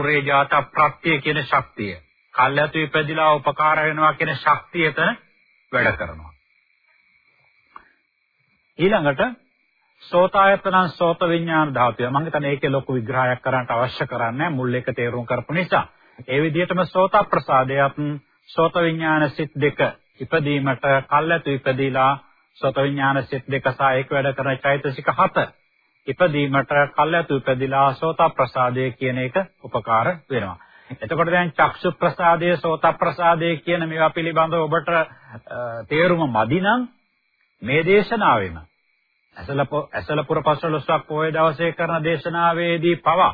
පුරේජාත ප්‍රත්‍ය කියන ශක්තිය. කල්යතු ඉපදිලා උපකාර වෙනවා කියන ශක්තිය එතන වැඩ කරනවා. ඊළඟට සෝතායතන සෝත විඥාන ධාතුව. මම හිතන්නේ ඒකේ ලොකු විග්‍රහයක් කරන්න අවශ්‍ය කරන්නේ මුල් එක තේරුම් කරපු නිසා. ඒ විදිහටම සෝත ප්‍රසාදයක් සෝත විඥාන සිත් දෙක ඉපදීමට කල්ැතු ඉපදීලා සෝත විඥාන සිත් දෙක සහ ඒක වැඩ කරන චෛතසික හත ඉපදීමට කල්ැතු ඉපදීලා සෝත ප්‍රසාදය කියන එක උපකාර වෙනවා. එතකොට දැන් චක්සු ප්‍රසාදය සෝත ප්‍රසාදය කියන මේවා පිළිබඳව ඔබට තේරුම මදි නම් මේ දේශනාවෙම ඇසලපුර පස්වලොස්වක් පොය දවසේ කරන දේශනාවේදී පවා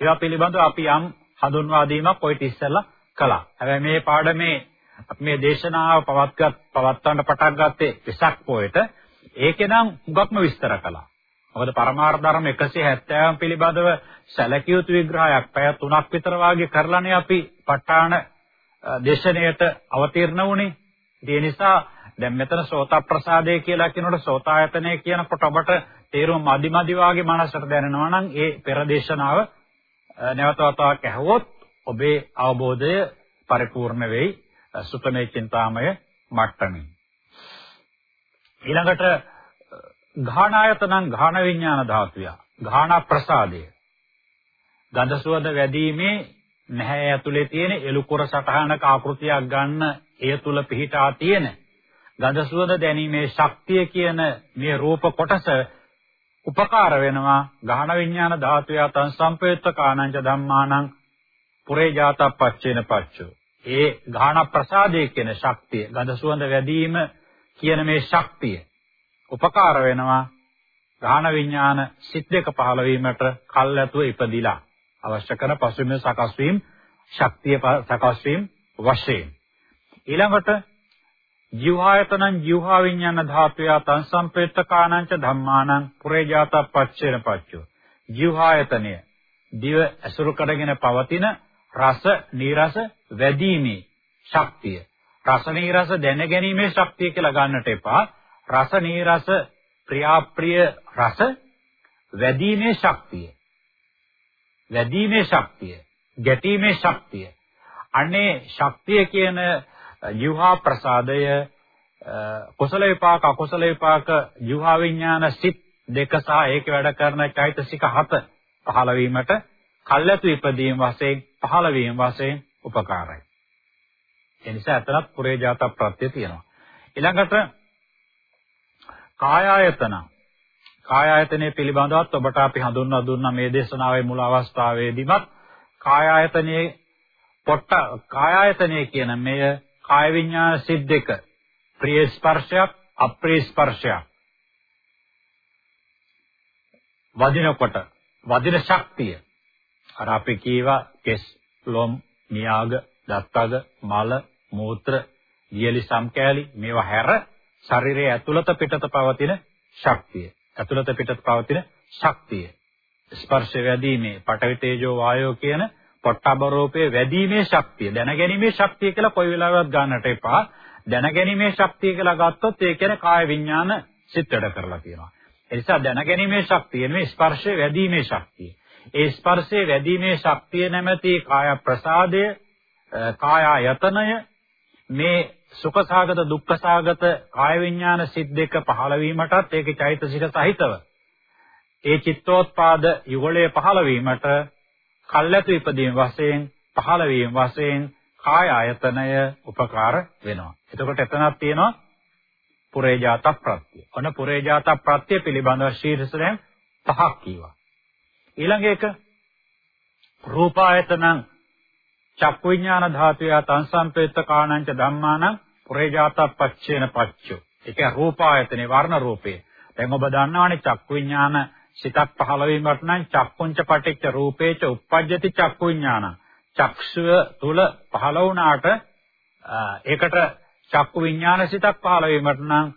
ඒවා පිළිබඳව අපි යම් හඳුන්වා දීමක් ඔය ඉස්සෙල්ලා කළා. හැබැයි මේ පාඩමේ අපි මේ දේශනාව පවත්ගත් පවත්වන්න පටන් ගත්තේ වෙසක් පොයට. ඒකේ නම් හුඟක්ම විස්තර කළා. මොකද පරමාර්ථ ධර්ම 170 පිළිබඳව සැලකිය යුතු විග්‍රහයක් පැය 3ක් විතර වාගේ කරලානේ අපි ප ဋ ාණ දේශනයට අවතීර්ණ වුණේ. ඒ නිසා දැන් මෙතන සෝත ප්‍රසාදය කියලා කියනකොට සෝතායතනය කියනකොට ඔබට තේරුම මදි මදි වාගේ මනසට දැනෙනවා නම් ඒ පෙර දේශනාව නැවත වතාවක් ඇහුවොත් ඔබේ අවබෝධය පරිපූර්ණ වෙයි සුතමේ චින්තාමය මට්ටමින්. ඊළඟට ඝානායතනං ඝාන විඥාන ධාතුය. ඝාන ප්‍රසාදය. ගඳ සුවඳ වැඩිීමේ නැහැ ඇතුලේ තියෙන එලුකොර සටහනක ආකෘතියක් ගන්න එය තුල පිහිටා තියෙන ගඳ සුවඳ දැනීමේ ශක්තිය කියන මේ රූප කොටස උපකාර වෙනවා ගහන විඥාන ධාතුය තං සම්පේත්ත කාණංච ධම්මානං පුරේ ජාතප්පච්චේන පච්චෝ ඒ ගාහන ප්‍රසාදයේ කියන ශක්තිය ගඳ සුවඳ වැඩිම කියන මේ ශක්තිය උපකාර වෙනවා. ගාහන විඥාන සිත් දෙක පහළ වීමට කල්ැතුව ඉපදිලා. අවශ්‍ය කරන පසුබිම සකස් වීම ශක්තිය සකස් වීම වශයෙන්. ඊළඟට ජීවායතනං ජීවා විඥාන ධාතුය තං සම්පේත්තකානංච ධම්මානං පුරේජාතප්පච්චේන පච්චෝ. ජීවායතනය දිව ඇසුරු කරගෙන පවතින රස නීරස වැඩිීමේ ශක්තිය. රස නීරස දැනගැනීමේ ශක්තිය කියලා ගන්නට එපා. රස නීරස ප්‍රියාප්‍රිය රස වැඩිීමේ ශක්තිය වැඩිීමේ ශක්තිය ගැටීමේ ශක්තිය අනේ ශක්තිය කියන ජීවහා ප්‍රසාදය කුසල විපාක අකුසල විපාක ජීවහා විඥාන සිත් දෙක සහ ඒක වැඩ කරන චෛතසික හත පහළ වීමට කල්ැතු ඉපදීම වශයෙන් පහළ වීම වශයෙන් උපකාරයි. ඒ නිසා එතනත් පුරේජාත ප්‍රත්‍ය තියෙනවා. ඊළඟට කායායතන. කායායතනයේ පිළිබඳවත් ඔබට අපි හඳුන්වා දුන්නා මේ දේශනාවේ මුල අවස්ථාවේදීමත් කායායතනයේ පොට්ට කායායතනය කියන මෙය කාය විඤ්ඤාණ සිත් දෙක. ප්‍රිය ස්පර්ශයක් අප්‍රිය ස්පර්ශයක්. වදිනකොට වදින ශක්තිය. අර අපි කීවා කෙස් ලොම් නියාග දත්තග මල මූත්‍ර දියලි සම්කෑලි මේවා හැර ශරීරයේ ඇතුළත පිටත පවතින ශක්තිය. ඇතුළත පිටත පවතින ශක්තිය. ස්පර්ශ වැදීමේ පඨවි තේජෝ වායෝ කියන පොට්ටබ රූපයේ වැදීමේ ශක්තිය. දැනගැනීමේ ශක්තිය කියලා කොයි වෙලාවවත් ගන්නට එපා. දැනගැනීමේ ශක්තිය කියලා ගත්තොත් ඒ කියන්නේ කාය විඥාන සිත් වැඩ කරලා තියෙනවා. ඒ නිසා දැනගැනීමේ ශක්තිය නෙවෙයි ස්පර්ශයේ වැදීමේ ශක්තිය. ඒ ස්පර්ශයේ වැදීමේ ශක්තිය නැමැති කාය ප්‍රසාදය කාය ආයතනය මේ සුඛසාගත දුක්ඛසාගත කාය විඥාන සිත් දෙක පහළ වීමටත් ඒකේ චෛතසික සහිතව ඒ චිත්තෝත්පාද යුගලයේ පහළ වීමට කල්ැතු ඉදීම වශයෙන් පහළ වීම වශයෙන් කාය ආයතනය උපකාර වෙනවා. එතකොට එතනක් තියෙනවා පුරේජාත ප්‍රත්‍ය. ඔන්න පුරේජාත ප්‍රත්‍ය පිළිබඳව ශීර්ෂයෙන් පහක් කීවා. ඊළඟ එක රූපායතනං චක්කු විඥාන ධාතුය තංසම්පේත්ත කාණංච ධම්මානං පුරේජාත පච්චේන පච්චෝ. ඒක රූපායතනේ වර්ණ රූපේ. දැන් ඔබ දන්නවනේ චක්කු විඥාන සිතක් පහළ වීමට නම් චක්කුංච පටිච්ච රූපේච uppajjati චක්කු විඥාන. චක්ෂුව තුල පහළ වුණාට ඒකට චක්කු විඥාන සිතක් පහළ වීමට නම්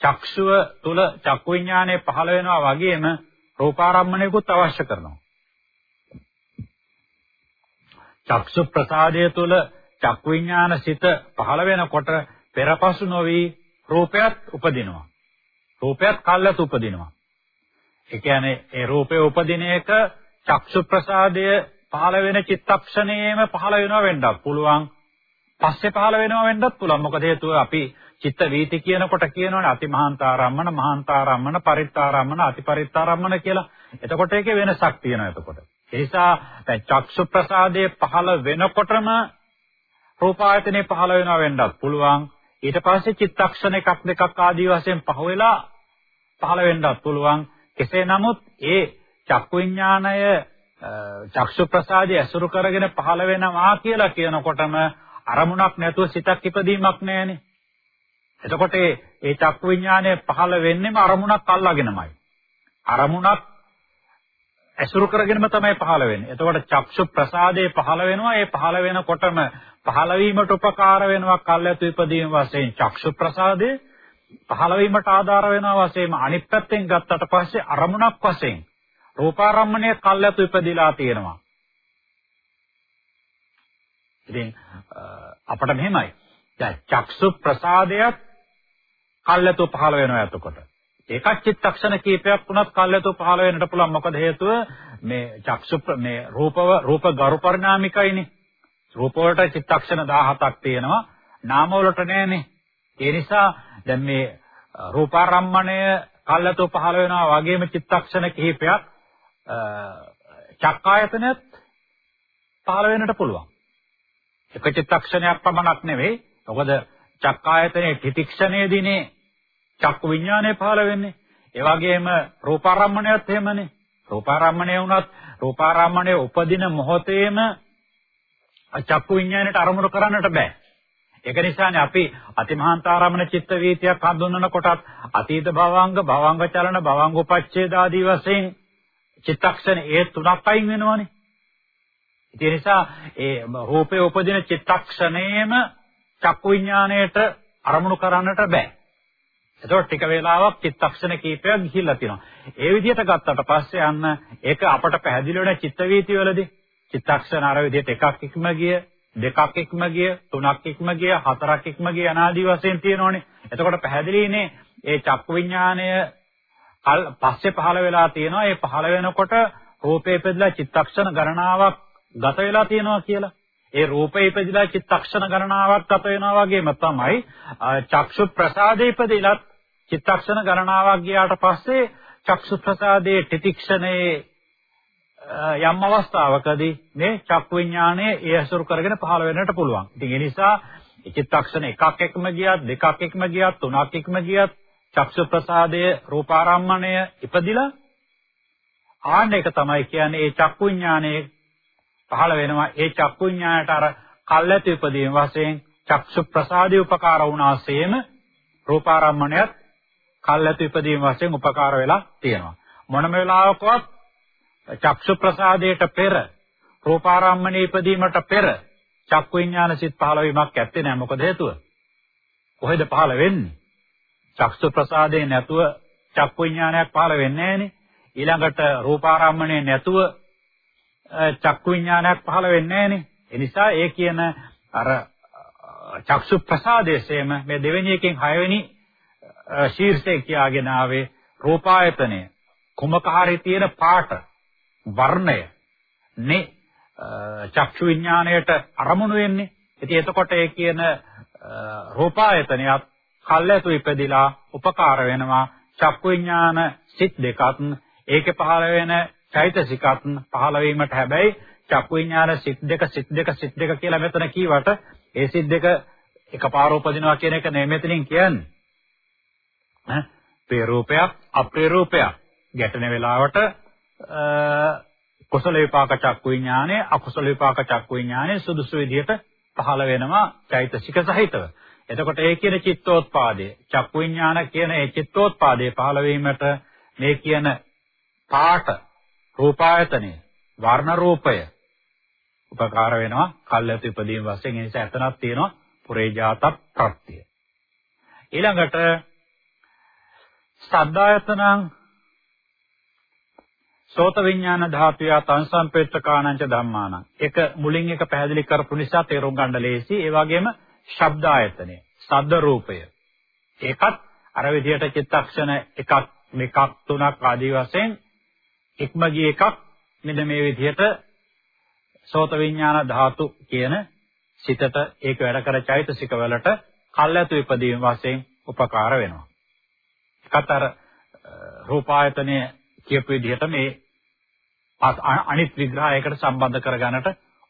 චක්ෂුව තුල චක්කු විඥානය පහළ වෙනවා වගේම රූපාරම්මණයකුත් අවශ්‍ය කරනවා. චක්සු ප්‍රසාදය තුළ චක්කු විඥාන සිත පහළ වෙනකොට පෙරපසු නොවි රූපයත් උපදිනවා. රූපයත් කල්ලත් උපදිනවා. ඒ කියන්නේ ඒ රූපේ උපදින එක චක්සු ප්‍රසාදය පහළ වෙන චිත්තක්ෂණයෙම පහළ වෙනවා වෙන්නත් පුළුවන්. පස්සේ පහළ වෙනවා වෙන්නත් පුළුවන්. මොකද හේතුව අපි චිත්ත වීති කියනකොට කියනවනේ අතිමහාන්තාරම්මන, මහාන්තාරම්මන, පරිත්තාරම්මන, අතිපරිත්තාරම්මන කියලා. එතකොට ඒකේ වෙනසක් තියෙනවා එතකොට. ඒ නිසා දැන් චක්සු ප්‍රසාදයේ පහළ වෙනකොටම රූපායතනේ පහළ වෙනවා වෙන්නත් පුළුවන්. ඊට පස්සේ චිත්තක්ෂණ එකක් දෙකක් ආදී වශයෙන් පහ වෙලා පහළ වෙන්නත් පුළුවන්. කෙසේ නමුත් ඒ චක්කු විඥාණය චක්සු ප්‍රසාදය ඇසුරු කරගෙන පහළ වෙනවා කියලා කියනකොටම අරමුණක් නැතුව සිතක් ඉපදීමක් නැහැනේ. එතකොට ඒ චක්කු විඥානය පහළ වෙන්නේම අරමුණක් අල්ලාගෙනමයි. අරමුණක් ඇසුරු කරගෙනම තමයි පහළ වෙන්නේ. එතකොට චක්ෂු ප්‍රසාදේ පහළ වෙනවා. ඒ පහළ වෙනකොටම පහළ වීමට උපකාර වෙනවා කල්යතු ඉදීම වශයෙන් චක්ෂු ප්‍රසාදේ පහළ වීමට ආධාර වෙනවා වශයෙන් අනිත් පැත්තෙන් ගත්තට පස්සේ අරමුණක් වශයෙන් රූපාරම්මණය කල්යතු ඉපදිලා තියෙනවා. ඉතින් අපිට මෙහෙමයි. දැන් චක්සු ප්‍රසාදයක් කල්යතු පහළ වෙනවා එතකොට. ඒකත් චිත්තක්ෂණ කීපයක් වුණත් කල්යතු පහළ වෙන්නට පුළුවන්. මොකද හේතුව මේ චක්සු මේ රූපව රූප ගරු පරිණාමිකයිනේ. රූප වලට චිත්තක්ෂණ 17ක් තියෙනවා. නාම වලට නෑනේ. ඒ නිසා දැන් මේ රූපාරම්මණය කල්යතු පහළ වෙනවා වගේම චිත්තක්ෂණ කිහිපයක් චක්කායතනෙත් පහළ වෙන්නට පුළුවන්. එක චිත්තක්ෂණයක් පමණක් නෙවෙයි. මොකද චක්කායතනයේ තිතික්ෂණයේදීනේ චක්කු විඥානය පහළ වෙන්නේ. ඒ වගේම රූපාරම්මණයත් එහෙමනේ. රූපාරම්මණය වුණත් රූපාරම්මණය උපදින මොහොතේම චක්කු විඥාණයට අරමුණු කරන්නට බෑ. ඒක නිසානේ අපි අතිමහාන්තාරමණ චිත්ත වීතියක් හඳුන්වන කොටත් අතීත භවංග, භවංග චලන, භවංග උපච්ඡේද ආදී වශයෙන් චිත්තක්ෂණ ඒ තුනක් අයින් වෙනවනේ. ඒ නිසා ඒ රූපේ උපදින චිත්තක්ෂණයේම චක්කු විඥාණයට අරමුණු කරන්නට බෑ. එතකොට ටික වේලාවක් චිත්තක්ෂණ කීපයක් ගිහිල්ලා තියෙනවා. ඒ විදිහට ගත්තට පස්සේ අන්න ඒක අපට පැහැදිලි වෙන චිත්ත වීති වලදී චිත්තක්ෂණ අර විදිහට එකක් ඉක්ම ගිය, දෙකක් ඉක්ම ගිය, තුනක් ඉක්ම ගිය, හතරක් ඉක්ම ගිය අනාදි වශයෙන් තියෙනෝනේ. එතකොට පැහැදිලිනේ ඒ චක්කු විඥාණය පස්සේ පහළ වෙලා තියෙනවා. ඒ පහළ වෙනකොට රූපේ ඉපදලා චිත්තක්ෂණ ගණනාවක් ගත වෙලා තියෙනවා කියලා. ඒ රූපේ ඉපදිලා චිත්තක්ෂණ ගණනාවක් ගත වෙනවා වගේම තමයි චක්ෂු ප්‍රසාදේ ඉපදිලත් චිත්තක්ෂණ ගණනාවක් ගියාට පස්සේ චක්සු ප්‍රසාදයේ තිතික්ෂණයේ යම් අවස්ථාවකදී මේ චක්කු විඥානය ඒ අසුරු කරගෙන පහළ වෙන්නට පුළුවන්. ඉතින් ඒ නිසා චිත්තක්ෂණ එකක් එකම ගියත් දෙකක් එකම ගියත් තුනක් එකම ගියත් චක්සු ප්‍රසාදයේ රූපාරම්මණය ඉපදිලා ආන්න එක තමයි කියන්නේ ඒ චක්කු විඥානයේ පහළ වෙනවා ඒ චක්කු විඥානයට අර කල්ැති උපදීන වශයෙන් චක්සු ප්‍රසාදේ උපකාර වුණාseම රූපාරම්මණයත් කල්ැති උපදීන වශයෙන් උපකාර වෙලා තියෙනවා මොනම වෙලාවකවත් චක්සු ප්‍රසාදයට පෙර රූපාරම්මණය ඉපදීමට පෙර චක්කු විඥාන සිත් පහළ වීමක් ඇත්තේ නැහැ මොකද හේතුව? කොහෙද පහළ වෙන්නේ? චක්සු ප්‍රසාදේ නැතුව චක්කු විඥානයක් පහළ වෙන්නේ නැහනේ ඊළඟට රූපාරම්මණය නැතුව චක්කු විඥානයක් පහළ වෙන්නේ නැහනේ. ඒ නිසා ඒ කියන අර චක්සු ප්‍රසාදයේසෙම මේ දෙවෙනි එකෙන් හයවෙනි ශීර්ෂය කියාගෙන ආවේ රූපායතනය. කුමක හරි තියෙන පාට. වර්ණය නේ චක්ෂු විඥාණයට අරමුණු වෙන්නේ. ඉතින් එතකොට ඒ කියන රූපායතනයත් කල්ැතු ඉපදිලා උපකාර වෙනවා චක්කු විඥාන සිත් දෙකත් ඒකේ පහළ වෙන චෛතසිකත් පහළ වීමට හැබැයි චක්කු විඥාන සිත් දෙක සිත් දෙක සිත් දෙක කියලා මෙතන කීවට ඒ සිත් දෙක එකපාර උපදිනවා කියන එක නෙමෙයි මෙතනින් කියන්නේ. ඈ ප්‍රේ රූපයක් අප්‍රේ රූපයක් ගැටෙන වෙලාවට කුසල විපාක චක්කු විඥානය අකුසල විපාක චක්කු විඥානය සුදුසු විදිහට පහළ වෙනවා චෛතසික සහිතව. එතකොට ඒ කියන චිත්තෝත්පාදයේ චක්කු විඥාන කියන ඒ චිත්තෝත්පාදයේ පහළ වීමට මේ කියන පාට රූපායතනය වර්ණ රූපය උපකාර වෙනවා කල්යතු ඉදීම වශයෙන් ඒ නිසා එතනක් තියෙනවා පුරේජාත ප්‍රත්‍ය ඊළඟට සද්දායතනං සෝත විඥාන ධාතුය තංසම්පේත්තකාණංච ධම්මානං. එක මුලින් එක පැහැදිලි කරපු නිසා තේරුම් ගන්න ලේසි. ඒ වගේම ශබ්දායතනය ශබ්ද රූපය. ඒකත් අර විදිහට චිත්තක්ෂණ එකක් දෙකක් තුනක් ආදී වශයෙන් ඉක්ම ගිය එකක්. මෙන්න මේ විදිහට සෝත විඥාන ධාතු කියන සිතට ඒක වැඩ කර චෛතසික වලට කල්ැතු ඉපදීම වශයෙන් උපකාර වෙනවා. කතර රූපායතනයේ කියපු විදිහට මේ අනිත් විග්‍රහයකට සම්බන්ධ කරගන්නට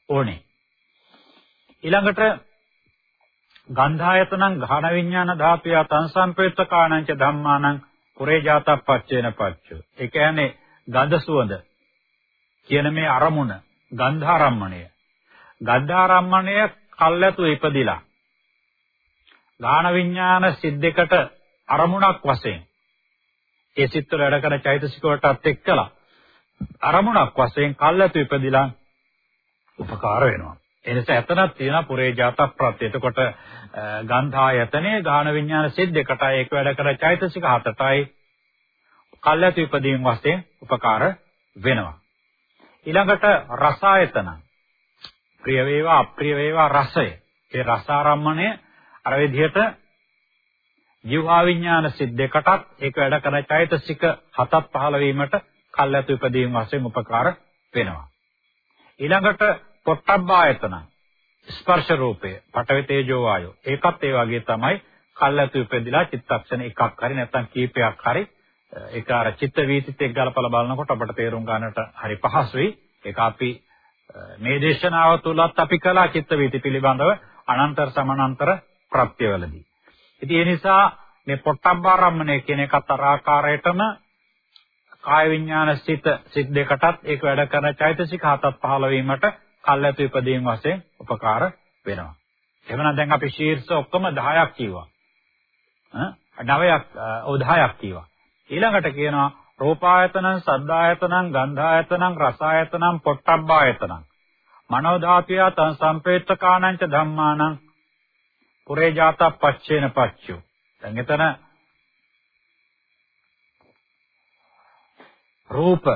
ඕනේ. ඊළඟට ගන්ධායතනං ඝාන විඥාන ධාතුය තංසම්පේත කාණංච ධම්මානං පුරේ ජාතප්පච්චේන පච්චෝ. ඒ කියන්නේ ගඳ සුවඳ කියන මේ අරමුණ ගන්ධාරම්මණය. ගන්ධාරම්මණය කල්ැතු ඉපදිලා. ඝාන විඥාන සිද්දයකට අරමුණක් වශයෙන් ඒ සිත්වල වැඩ කරන චෛතසික වලටත් එක්කලා අරමුණක් වශයෙන් කල්ැතු ඉපදිලා උපකාර වෙනවා. ඒ නිසා එතනක් තියෙන පුරේ ජාත ප්‍රත්‍ය. එතකොට ගන්ධායතනේ ගාන විඥාන සිද්දකටයි ඒක වැඩ කර චෛතසික හතටයි කල්ැතු ඉදීම වශයෙන් උපකාර වෙනවා. ඊළඟට රසායතන ප්‍රිය වේවා අප්‍රිය වේවා රසය. ඒ රසාරම්මණය අර විදිහට ජීවා විඥාන සිද්දකටත් ඒක වැඩ කරන චෛතසික හතක් පහළ වීමට කල්ැතු ඉදීම වශයෙන් උපකාර වෙනවා. ඊළඟට පොට්ටබ්බායතන ස්පර්ශ රූපය පඨවි තේජෝ වායෝ. ඒකත් ඒ වගේ තමයි කල්ැතු ඉපදිලා චිත්තක්ෂණ එකක් හරි නැත්නම් කීපයක් හරි ඒක අර චිත්ත වීතිත් එක්ක ගලපලා බලනකොට අපට තේරුම් ගන්නට හරි පහසුයි. ඒක අපි මේ දේශනාව තුලත් අපි කළා චිත්ත වීති පිළිබඳව අනන්තර සමානන්තර ප්‍රත්‍යවලදී. ඉතින් ඒ නිසා මේ පොට්ටබ්බාරම්මණය කියන එකත් අර ආකාරයටම කාය විඥාන සිත සිත් දෙකටත් ඒක වැඩ කරන චෛතසික හතක් පහළ වීමට කල්ැතු ඉදීම වශයෙන් උපකාර වෙනවා. එහෙනම් දැන් අපි ශීර්ෂ ඔක්කොම 10ක් කිව්වා. ඈ 9ක් ඔව් 10ක් කිව්වා. ඊළඟට කියනවා රූපායතනං, සද්ධායතනං, ගන්ධායතනං, රසායතනං, පොට්ටබ්බායතනං. මනෝ ධාතුය තං සම්පේත්තකානංච ධම්මානං පුරේ ජාත පච්චේන පච්චෝ. දැන් එතන රූප,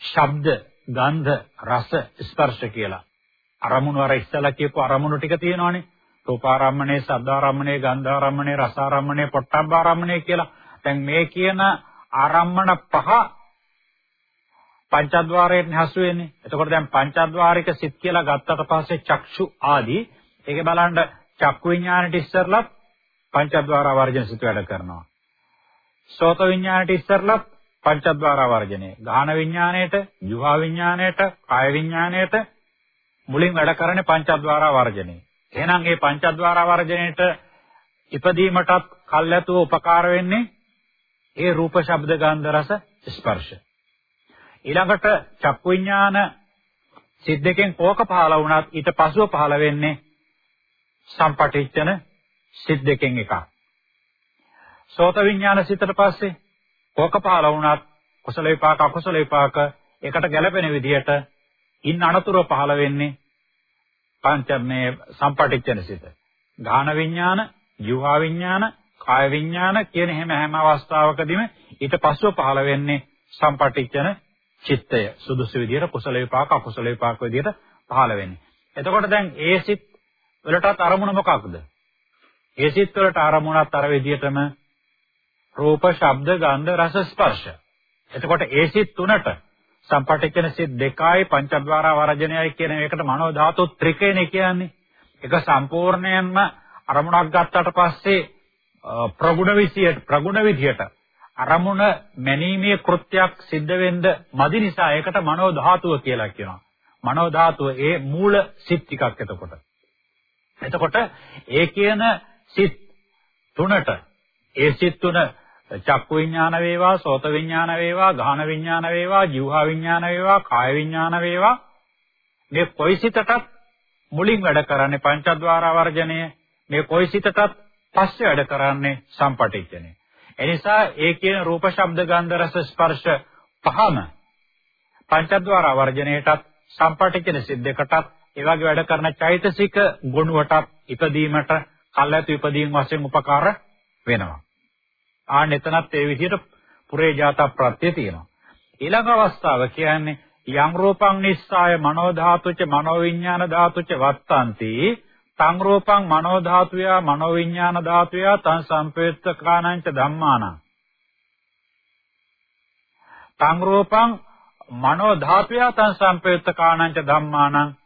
ශබ්ද, ගන්ධ, රස, ස්පර්ශ කියලා අරමුණු අර ඉස්සලා කියපු අරමුණු ටික තියෙනවානේ. රූපාරම්මණය, සද්ධාරම්මණය, ගන්ධාරම්මණය, රසාරම්මණය, පොට්ටබ්බාරම්මණය කියලා. දැන් මේ කියන ආරම්මණ පහ පංචද්වාරයෙන් හසු වෙන්නේ. එතකොට දැන් පංචද්වාරික සිත් කියලා ගත්තට පස්සේ චක්ෂු ආදී ඒකේ බලන්න චක්කු විඥානෙට ඉස්සරලා පංචද්වාර වර්ජන සිත් වැඩ කරනවා. සෝත විඥානෙට ඉස්සරලා පංචද්වාර වර්ජනය. ගාහන විඥාණයට, ජීවා විඥාණයට, කාය විඥාණයට මුලින් වැඩ කරන්නේ පංචද්වාර වර්ජනය. එහෙනම් මේ පංචද්වාර වර්ජනයේට ඉපදීමටත් කල්ැතුව උපකාර වෙන්නේ ඒ රූප ශබ්ද ගන්ධ රස ස්පර්ශ. ඊළඟට චක්කු විඥාන සිද්දකෙන් කෝක පහළ වුණත් ඊට පසුව පහළ වෙන්නේ සම්පටිච්ඡන සිද්දකෙන් එකක්. සෝත විඥාන සිතට පස්සේ කෝක පහළ වුණත් කුසල විපාක අකුසල විපාක එකට ගැළපෙන විදිහට ඉන් අනතුරු පහළ වෙන්නේ පංච මේ සම්පටිච්ඡන සිත. ගාහන විඥාන, ජීවා විඥාන, කාය විඥාන කියන හැම හැම අවස්ථාවකදීම ඊට පස්සෙ පහළ වෙන්නේ සම්පටිච්ඡන චිත්තය. සුදුසු විදිහට කුසල විපාක අකුසල විපාක විදිහට පහළ වෙන්නේ. එතකොට දැන් ඒ සිත් වලටත් අරමුණ මොකක්ද? ඒ සිත් වලට අරමුණත් අර විදිහටම රූප, ශබ්ද, ගන්ධ, රස, ස්පර්ශ. එතකොට ඒ සිත් තුනට සම්පටිච්ඡන සිත් දෙකයි පංචද්වාර වර්ජනයයි කියන එකට මනෝ ධාතු ත්‍රිකේනේ කියන්නේ. ඒක සම්පූර්ණයෙන්ම අරමුණක් ගත්තට පස්සේ ප්‍රගුණ විසියට ප්‍රගුණ විදියට අරමුණ මැනීමේ කෘත්‍යයක් සිද්ධ වෙන්න මදි නිසා ඒකට මනෝ ධාතුව කියලා කියනවා. මනෝ ධාතුව ඒ මූල සිත් ටිකක් එතකොට. එතකොට ඒ කියන සිත් තුනට ඒ සිත් තුන චක්කු විඥාන වේවා, සෝත විඥාන වේවා, ගාහන විඥාන වේවා, જીවහා විඥාන වේවා, කාය විඥාන වේවා මේ කොයිසිතටත් මුලින් වැඩ කරන්නේ පංචද්වාර වර්ජනය. මේ කොයිසිතටත් පස්සේ වැඩ කරන්නේ සම්පටිච්ඡනය. එනිසා ඒ කියන රූප, ශබ්ද, ගන්ධ, රස, ස්පර්ශ පහම පංචද්වාර වර්ජනයටත් සම්පටිච්ඡන සිද්දකටත් ඒ වගේ වැඩ කරන චෛතසික ගුණවටත් ඉපදීමට කල්ැතු ඉපදීම වශයෙන් උපකාර වෙනවා. ආන්න එතනත් ඒ විදිහට පුරේ ජාත ප්‍රත්‍ය තියෙනවා. ඊළඟ අවස්ථාව කියන්නේ යම් රූපං නිස්සාය මනෝ ධාතුච මනෝ විඥාන ධාතුච වත්තන්ති තං රූපං මනෝ ධාතුය මනෝ විඥාන ධාතුය තං සම්පේත්තකානංච ධම්මානං තං රූපං මනෝ ධාතුය තං සම්පේත්තකානංච ධම්මානං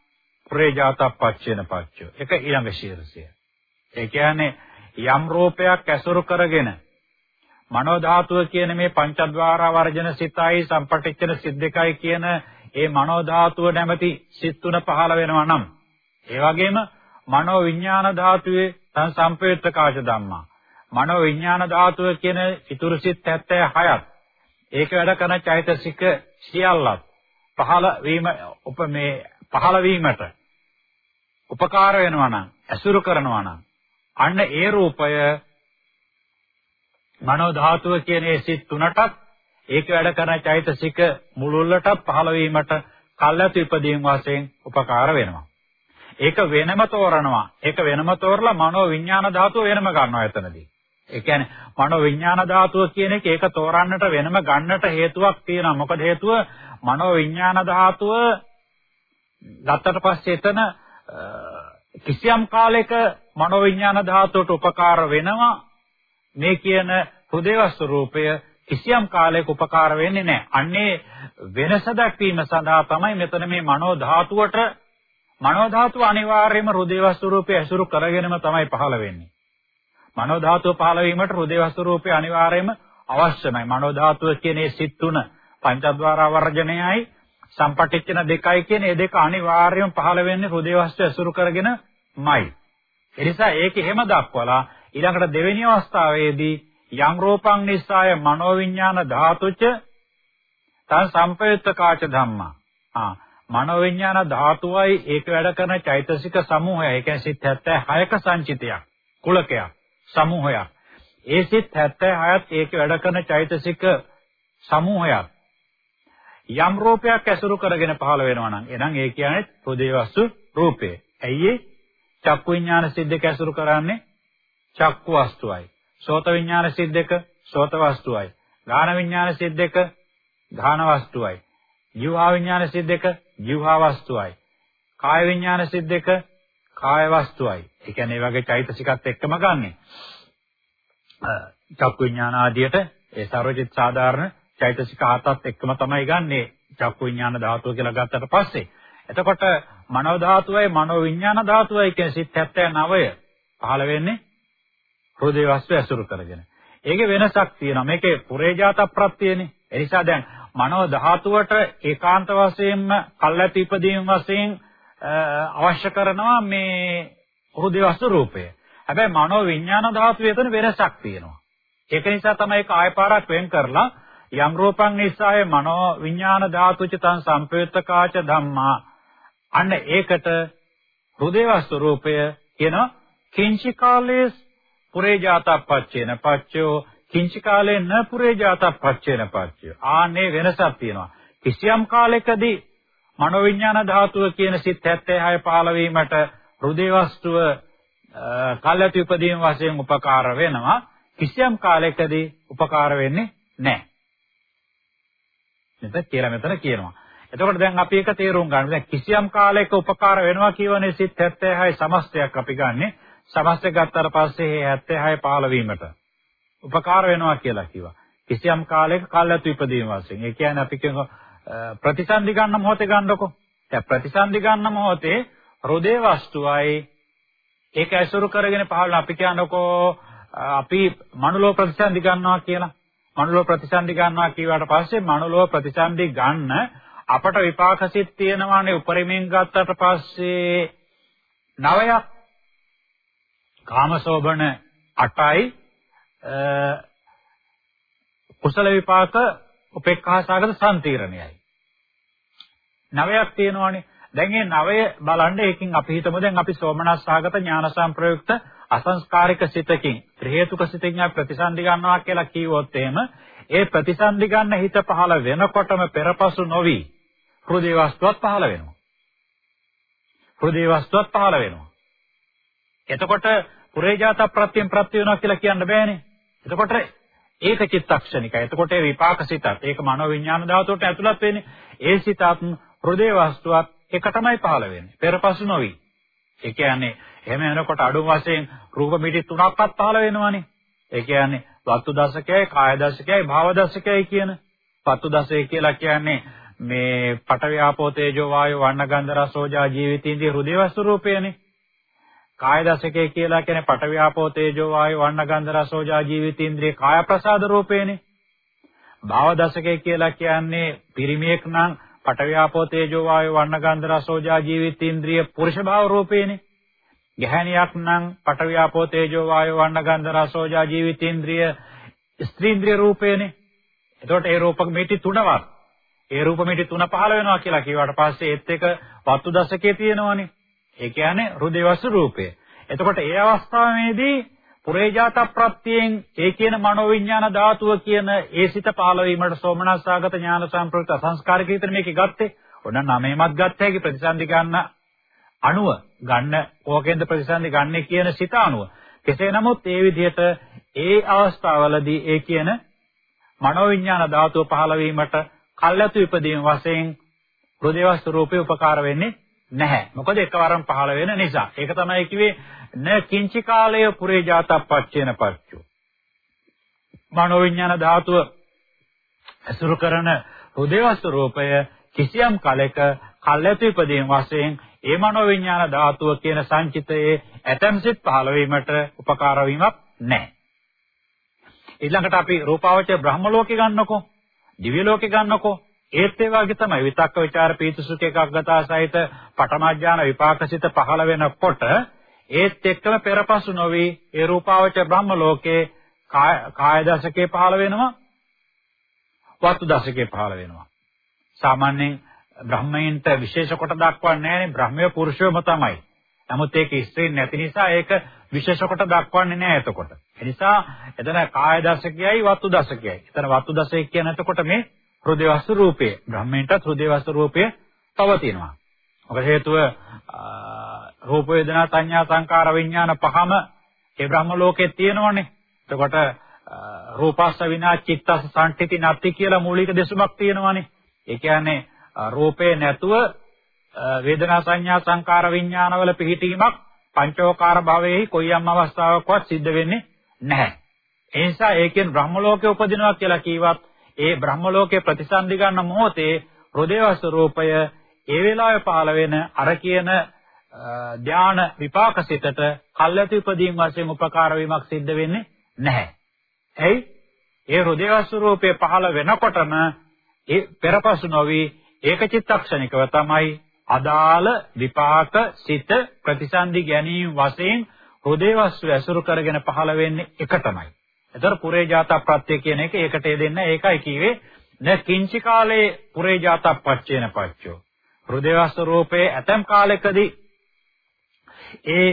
ප්‍රේජාතප්පච්චේන පච්චෝ. එක ඊළඟ ශීර්ෂය. ඒ කියන්නේ යම් රූපයක් ඇසුරු කරගෙන මනෝ ධාතුව කියන මේ පංචද්වාර වර්ජන සිතයි සම්පටිච්ඡන සිත් දෙකයි කියන ඒ මනෝ ධාතුව නැමැති සිත් තුන පහළ වෙනවා නම් ඒ වගේම මනෝ විඥාන ධාතුවේ සංසම්පේත කාච ධම්මා මනෝ විඥාන ධාතුව කියන ඉතුරු සිත් 76ක් ඒක වැඩ කරන චෛතසික සියල්ලත් පහළ වීම උප මේ පහළ වීමට උපකාර වෙනවා නම් ඇසුරු කරනවා නම් අන්න ඒ රූපය මනෝ ධාතුව කියන ඒ සිත් තුනටත් ඒක වැඩ කරන චෛතසික මුළුල්ලටත් පහළ වීමට කල්ැතු ඉදීම් වශයෙන් උපකාර වෙනවා. ඒක වෙනම තෝරනවා. ඒක වෙනම තෝරලා මනෝ විඥාන ධාතුව වෙනම ගන්නවා එතනදී. ඒ කියන්නේ මනෝ විඥාන ධාතුව කියන එක ඒක තෝරන්නට වෙනම ගන්නට හේතුවක් තියෙනවා. මොකද හේතුව මනෝ විඥාන ධාතුව ගත්තට පස්සේ එතන කිසියම් කාලයක මනෝවිඥාන ධාතුවට උපකාර වෙනවා මේ කියන හෘදේ ස්වરૂපය කිසියම් කාලයක උපකාර වෙන්නේ නැහැ. අන්නේ වෙනස දක්වීම සඳහා තමයි මෙතන මේ මනෝ ධාතුවට මනෝ ධාතුව අනිවාර්යයෙන්ම හෘදේ ස්වરૂපය ඇසුරු කරගෙනම තමයි පහළ වෙන්නේ. මනෝ ධාතුව පහළ වීමට හෘදේ ස්වરૂපය අනිවාර්යයෙන්ම අවශ්‍යමයි. මනෝ ධාතුව කියන්නේ සිත් තුන පංචද්වාර වර්ජණයයි සම්පටිච්ඡන දෙකයි කියන මේ දෙක අනිවාර්යයෙන්ම පහළ වෙන්නේ හෘදේ වස්තු ඇසුරු කරගෙනමයි. ඒ නිසා ඒක එහෙම දක්වලා ඊළඟට දෙවෙනි අවස්ථාවේදී යම් රූපං නිස්සාය මනෝවිඤ්ඤාණ ධාතුච තං සම්පයුත්ත කාච ධම්මා. ආ මනෝවිඤ්ඤාණ ධාතුවයි ඒක වැඩ කරන චෛතසික සමූහය. ඒ කියන්නේ සිත් 76ක සංචිතයක්. කුලකයක්. සමූහයක්. ඒ සිත් 76ත් ඒක වැඩ කරන චෛතසික සමූහයක්. යම් රූපයක් ඇසුරු කරගෙන පහළ වෙනවා නම් එහෙනම් ඒ කියන්නේ හෘදේ වස්තු රූපය. ඇයි ඒ? චක්කු විඥාන සිද්දක ඇසුරු කරන්නේ චක්කු වස්තුවයි. සෝත විඥාන සිද්දක සෝත වස්තුවයි. ගාන විඥාන සිද්දක ගාන වස්තුවයි. ජීවහා විඥාන සිද්දක ජීවහා වස්තුවයි. කාය විඥාන සිද්දක කාය වස්තුවයි. ඒ කියන්නේ මේ වගේ චෛතසිකත් එක්කම ගන්නෙ. චක්කු විඥාන ආදියට ඒ සර්වජිත් සාධාරණ චෛතසික හතත් එක්කම තමයි ගන්නෙ. චක්කු විඥාන ධාතුව කියලා ගත්තට පස්සේ. එතකොට මනෝ ධාතුවයි මනෝ විඥාන ධාතුවයි කියන සිත් 79 පහළ වෙන්නේ හෘදේ වස්තු ඇසුරු කරගෙන. ඒකේ වෙනසක් තියෙනවා. මේකේ පුරේජාත ප්‍රත්‍යයනේ. ඒ නිසා දැන් මනෝ ධාතුවට ඒකාන්ත වශයෙන්ම කල්ැති ඉදීම වශයෙන් අවශ්‍ය කරනවා මේ හෘදේ වස්තු රූපය. හැබැයි මනෝ විඥාන ධාතුවේ එතන වෙනසක් තියෙනවා. ඒක නිසා තමයි ඒක ආයපාරක් වෙන් කරලා යම් රූපං නිසාය මනෝ විඥාන ධාතුච තං සම්පයුත්ත කාච ධම්මා. අන්න ඒකට හෘදේ වස්තු රූපය කියන කිංචි කාලයේ පුරේ ජාතප්පච්චේන පච්චයෝ කිංචි කාලේ න පුරේ ජාතප්පච්චේන පච්චයෝ ආනේ වෙනසක් තියෙනවා. කිසියම් කාලයකදී මනෝවිඥාන ධාතුව කියන සිත් 76 පාල වීමට හෘදේ වස්තුව කල්ැති උපදීන වශයෙන් උපකාර වෙනවා. කිසියම් කාලයකදී උපකාර වෙන්නේ නැහැ. මෙතන කියලා මෙතන කියනවා එතකොට දැන් අපි එක තේරුම් ගන්න. දැන් කිසියම් කාලයක උපකාර වෙනවා කියවනේ සිත් 76 සමස්තයක් අපි ගන්නෙ. සමස්තය ගත්තාට පස්සේ මේ 76 පාල වීමට උපකාර වෙනවා කියලා කිව්වා. කිසියම් කාලයක කල්ැතු ඉපදීම වශයෙන්. ඒ කියන්නේ අපි කියනවා ප්‍රතිසන්දි ගන්න මොහොතේ ගන්නකො. දැන් ප්‍රතිසන්දි ගන්න මොහොතේ හෘදේ වස්තුවයි ඒක ඇසුරු කරගෙන පහළ අපි කියනකො අපි මනුලෝ ප්‍රතිසන්දි ගන්නවා කියලා. මනුලෝ ප්‍රතිසන්දි ගන්නවා කියවට පස්සේ මනුලෝ ප්‍රතිසන්දි ගන්න අපට විපාකසිත තියෙනවානේ උපරිමයෙන් ගත්තට පස්සේ නවයක් කාමසෝබන 8යි කුසල විපාක උපේක්ඛාසගත සම්තිරණයයි. නවයක් තියෙනවානේ. දැන් මේ නවය බලන්න ඒකෙන් අපි හිතමු දැන් අපි සෝමනස්සාගත ඥාන සංප්‍රයුක්ත අසංස්කාරික සිතකින් ත්‍රි හේතුක සිතකින් අපි ප්‍රතිසන්දි ගන්නවා කියලා කිව්වොත් එහෙම ඒ ප්‍රතිසන්දි ගන්න හිත පහළ වෙනකොටම පෙරපසු නොවි හෘදේ වස්තුවක් පහළ වෙනවා. හෘදේ වස්තුවක් පහළ වෙනවා. එතකොට පුරේජාත ප්‍රත්‍යයෙන් ප්‍රත්‍ය වෙනවා කියලා කියන්න බෑනේ. එතකොට ඒක චිත්තක්ෂණිකයි. එතකොට ඒ විපාක සිතත් ඒක මනෝ විඥාන ධාතුවට ඇතුළත් වෙන්නේ. ඒ සිතත් හෘදේ වස්තුවත් එක තමයි පහළ වෙන්නේ. පෙරපසු නොවි. ඒ කියන්නේ එහෙම වෙනකොට අඩු වශයෙන් රූප මිටි තුනක්වත් පහළ වෙනවානේ. ඒ කියන්නේ වස්තු දශකයයි, කාය දශකයයි, භාව දශකයයි කියන වස්තු දශකය කියලා කියන්නේ මේ පඨවි ආපෝ තේජෝ වායෝ වන්න ගන්ධ රස ඕජා ජීවිතින්දී හෘදේ වස්තු රූපයනේ. කාය දශකය කියලා කියන්නේ පඨවි ආපෝ තේජෝ වායෝ වන්න ගන්ධ රස ඕජා ජීවිතින්ද්‍රිය කාය ප්‍රසාද රූපයනේ. භාව දශකය කියලා කියන්නේ පිරිමියෙක් නම් පඨවි ආපෝ තේජෝ වායෝ වන්න ගන්ධ රස ඕජා ජීවිතින්ද්‍රිය පුරුෂ භාව රූපයනේ. ගැහණියක් නම් පඨවි ආපෝ තේජෝ වායෝ වන්න ගන්ධ රස ඕජා ජීවිතින්ද්‍රිය ස්ත්‍රීන්ද්‍රිය රූපයනේ. එතකොට ඒ රූපක මේටි තුනවත් ඒ රූපමිටි තුන පහළ වෙනවා කියලා කිව්වට පස්සේ ඒත් එක වස්තු දශකයේ තියෙනවනේ. ඒ කියන්නේ හෘදේවස්තු රූපය. එතකොට ඒ අවස්ථාවේදී පුරේජාත ප්‍රත්‍යයෙන් ඒ කියන මනෝවිඤ්ඤාණ ධාතුව කියන ඒ සිත පහළ වීමට සෝමනස්සාගත ඥාන සම්ප්‍රයුක්ත සංස්කාරික විතර මේකේ ගත්තේ. ඔන්න නමෙමත් ගත්ත හැකි ප්‍රතිසන්දි ගන්න අණුව ගන්න ඕකෙන්ද ප්‍රතිසන්දි ගන්න කියන සිත අණුව. කෙසේ නමුත් ඒ විදිහට ඒ අවස්ථාවවලදී ඒ කියන මනෝවිඤ්ඤාණ ධාතුව පහළ වීමට කල්ැතු ඉපදීම වශයෙන් හෘදේවස්තු රූපේ උපකාර වෙන්නේ නැහැ. මොකද එකවරම පහළ වෙන නිසා. ඒක තමයි කිව්වේ න කිංචි කාලය පුරේ ජාතප්පච්චේන පච්චු. මනෝවිඤ්ඤාණ ධාතුව අසුරු කරන හෘදේවස්තු රූපය කිසියම් කලෙක කල්ැතු ඉපදීම වශයෙන් ඒ මනෝවිඤ්ඤාණ ධාතුව කියන සංචිතයේ ඇතම් සිත් පහළ වීමට උපකාර වීමක් නැහැ. ඊළඟට අපි රූපාවචර බ්‍රහ්ම ලෝකේ ගන්නකො දිව්‍ය ලෝකේ ගන්නකො ඒත් ඒ වගේ තමයි විතක්ක ਵਿਚාර පීතිසුඛ එකග්ගතා සහිත පඨමඥාන විපාකසිත පහළ වෙනකොට ඒත් එක්කම පෙරපසු නොවි ඒ රූපාවච බ්‍රහ්ම ලෝකේ කාය දශකේ පහළ වෙනවා වස්තු දශකේ පහළ වෙනවා සාමාන්‍යයෙන් බ්‍රහ්මයන්ට විශේෂ කොට දක්වන්නේ නැහැ බ්‍රහ්මය පුරුෂයම තමයි නමුත් ඒක ස්ත්‍රීන් නැති නිසා ඒක විශේෂ කොට දක්වන්නේ නැහැ එතකොට. ඒ නිසා එතන කාය දශකයයි වස්තු දශකයයි. එතන වස්තු දශකය කියන එතකොට මේ හෘදේ වස්තු රූපය. බ්‍රහ්මෙන්ටත් හෘදේ වස්තු රූපය තව තියෙනවා. මොකද හේතුව රූප වේදනා සංඥා සංකාර විඥාන පහම ඒ බ්‍රහ්ම ලෝකේ තියෙනවනේ. එතකොට රූපස්ස විනා චිත්තස්ස සංඨිති නැති කියලා මූලික දෙසුමක් තියෙනවනේ. ඒ කියන්නේ රූපේ නැතුව වේදනා සංඥා සංකාර විඥානවල පිහිටීමක් පංචෝකාර භවයේ කොයියම් අවස්ථාවකවත් සිද්ධ වෙන්නේ නැහැ. ඒ නිසා ඒකෙන් බ්‍රහ්ම ලෝකේ උපදිනවා කියලා කීවත් ඒ බ්‍රහ්ම ලෝකේ ප්‍රතිසන්දි ගන්න මොහොතේ හෘදේව ස්වરૂපය ඒ වෙලාවේ පහළ වෙන අර කියන ධාන විපාක සිතට කල්යතු උපදීන් වශයෙන් උපකාර වීමක් සිද්ධ වෙන්නේ නැහැ. එයි ඒ හෘදේව ස්වરૂපේ පහළ වෙනකොටම ඒ පෙරපසු නොවි ඒකචිත්තක්ෂණිකව තමයි අදාළ විපාක සිත ප්‍රතිසන්දි ගැනීම වශයෙන් හෘදේ වස්තු ඇසුරු කරගෙන පහළ වෙන්නේ එක තමයි. එතකොට පුරේ ජාත ප්‍රත්‍ය කියන එක ඒකට දෙන්න ඒකයි කිව්වේ න කිංචි කාලේ පුරේ ජාත පච්චේන පච්චෝ. හෘදේ වස්තු රූපේ ඇතම් කාලයකදී ඒ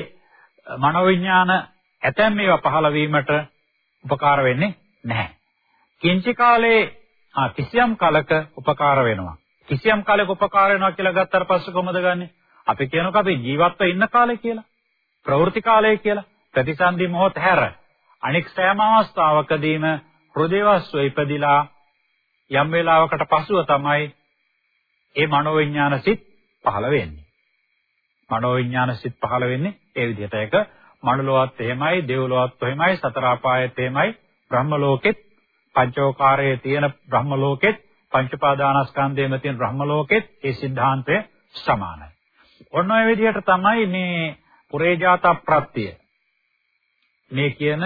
මනෝවිඥාන ඇතම් ඒවා පහළ වීමට උපකාර වෙන්නේ නැහැ. කිංචි කාලේ කිසියම් කලක උපකාර වෙනවා. කිසියම් කාලයක උපකාර වෙනවා කියලා ගත්තට පස්සේ කොහොමද ගන්නෙ? අපි කියනකෝ අපි ජීවත්ව ඉන්න කාලය කියලා. ප්‍රවෘත්ති කාලය කියලා. ප්‍රතිසන්දි මොහොත හැර අනෙක් සෑම අවස්ථාවකදීම හෘදේවස්ව ඉපදිලා යම් වේලාවකට පසුව තමයි ඒ මනෝවිඤ්ඤාණ සිත් පහළ වෙන්නේ. මනෝවිඤ්ඤාණ සිත් පහළ වෙන්නේ ඒ විදිහට. ඒක මනුලොවත් එහෙමයි, දෙව්ලොවත් එහෙමයි, සතර අපායෙත් එහෙමයි, බ්‍රහ්ම ලෝකෙත් පංචෝකාරයේ තියෙන බ්‍රහ්ම ලෝකෙත් පංචපාදානස්කන්ධයේම තියෙන බ්‍රහ්ම ලෝකෙත් ඒ સિદ્ધාන්තය සමානයි. ඔන්න ඔය විදිහට තමයි මේ පුරේජාත ප්‍රත්‍ය මේ කියන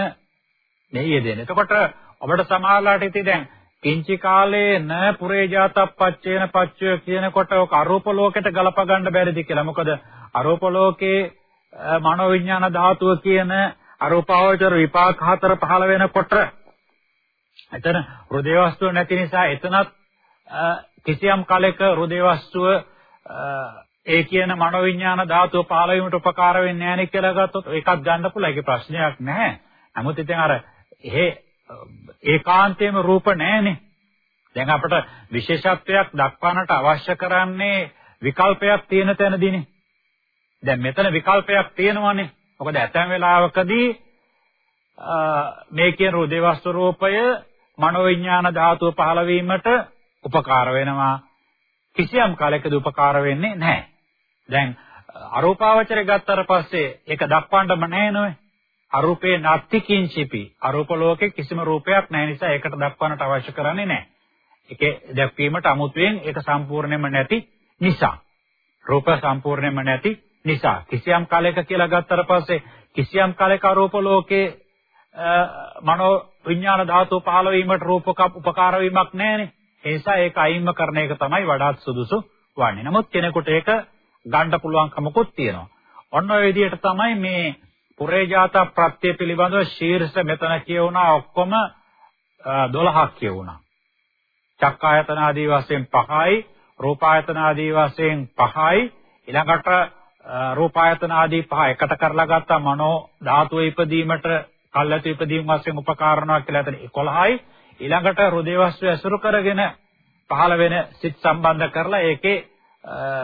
මෙහිය දෙන්නේ. එතකොට අපිට සමාහලාට ඉතින් දැන් කිංචි කාලේ න පුරේජාත පච්චේන පච්චය කියනකොට ඔක අරූප ලෝකෙට ගලප ගන්න බැරිද කියලා. මොකද අරූප ලෝකේ මනෝවිඥාන ධාතුව කියන අරූපාවචර විපාක හතර පහළ වෙනකොට එතන හෘදේ වස්තුව නැති නිසා එතනත් කිසියම් කලෙක හෘදේ වස්තුව ඒ කියන මනෝවිඤ්ඤාණ ධාතුව පහළ වීමට උපකාර වෙන්නේ නැහැ නේ කියලා ගත්තොත් ඒකත් ගන්න පුළුවන්. ඒකේ ප්‍රශ්නයක් නැහැ. නමුත් ඉතින් අර එහෙ ඒකාන්තයෙන්ම රූප නැහැනේ. දැන් අපිට විශේෂත්වයක් දක්වන්නට අවශ්‍ය කරන්නේ විකල්පයක් තියෙන තැනදීනේ. දැන් මෙතන විකල්පයක් තියෙනවානේ. මොකද ඇතැම් වෙලාවකදී මේ කියන රුධේ වස්තු රූපය මනෝවිඤ්ඤාණ ධාතුව පහළ වීමට උපකාර වෙනවා කිසියම් කාලයකදී උපකාර වෙන්නේ නැහැ. දැන් අරූපාවචරය ගත්තට පස්සේ ඒක දක්වන්නම නැහැ නෝයි. අරූපේ නැති කිංචිපි. අරූප ලෝකේ කිසිම රූපයක් නැහැ නිසා ඒකට දක්වන්නට අවශ්‍ය කරන්නේ නැහැ. ඒකේ දැක්වීමට අමුතුවෙන් ඒක සම්පූර්ණයෙන්ම නැති නිසා. රූප සම්පූර්ණයෙන්ම නැති නිසා. කිසියම් කාලයක කියලා ගත්තට පස්සේ කිසියම් කාලයක රූප ලෝකේ මනෝ විඥාන ධාතු පහළ වීමට රූපක උපකාර වීමක් නැහැනේ. ඒ නිසා ඒක අයින්ම කරන එක තමයි වඩාත් සුදුසු වන්නේ. නමුත් කෙනෙකුට ඒක ගන්න පුළුවන්කමකුත් තියෙනවා. ඔන්න ඔය විදිහට තමයි මේ පුරේජාත ප්‍රත්‍ය පිළිබඳව ශීර්ෂ මෙතන කියවුණා ඔක්කොම 12ක් කියවුණා. චක්කායතන ආදී වශයෙන් 5යි, රූපායතන ආදී වශයෙන් 5යි, ඊළඟට රූපායතන ආදී පහ එකට කරලා ගත්තා මනෝ ධාතුව ඉපදීමට කල්ැතු ඉපදීම වශයෙන් උපකාරණා කියලා එතන 11යි. ඊළඟට හෘදේ වස්තු ඇසුරු කරගෙන පහළ වෙන සිත් සම්බන්ධ කරලා ඒකේ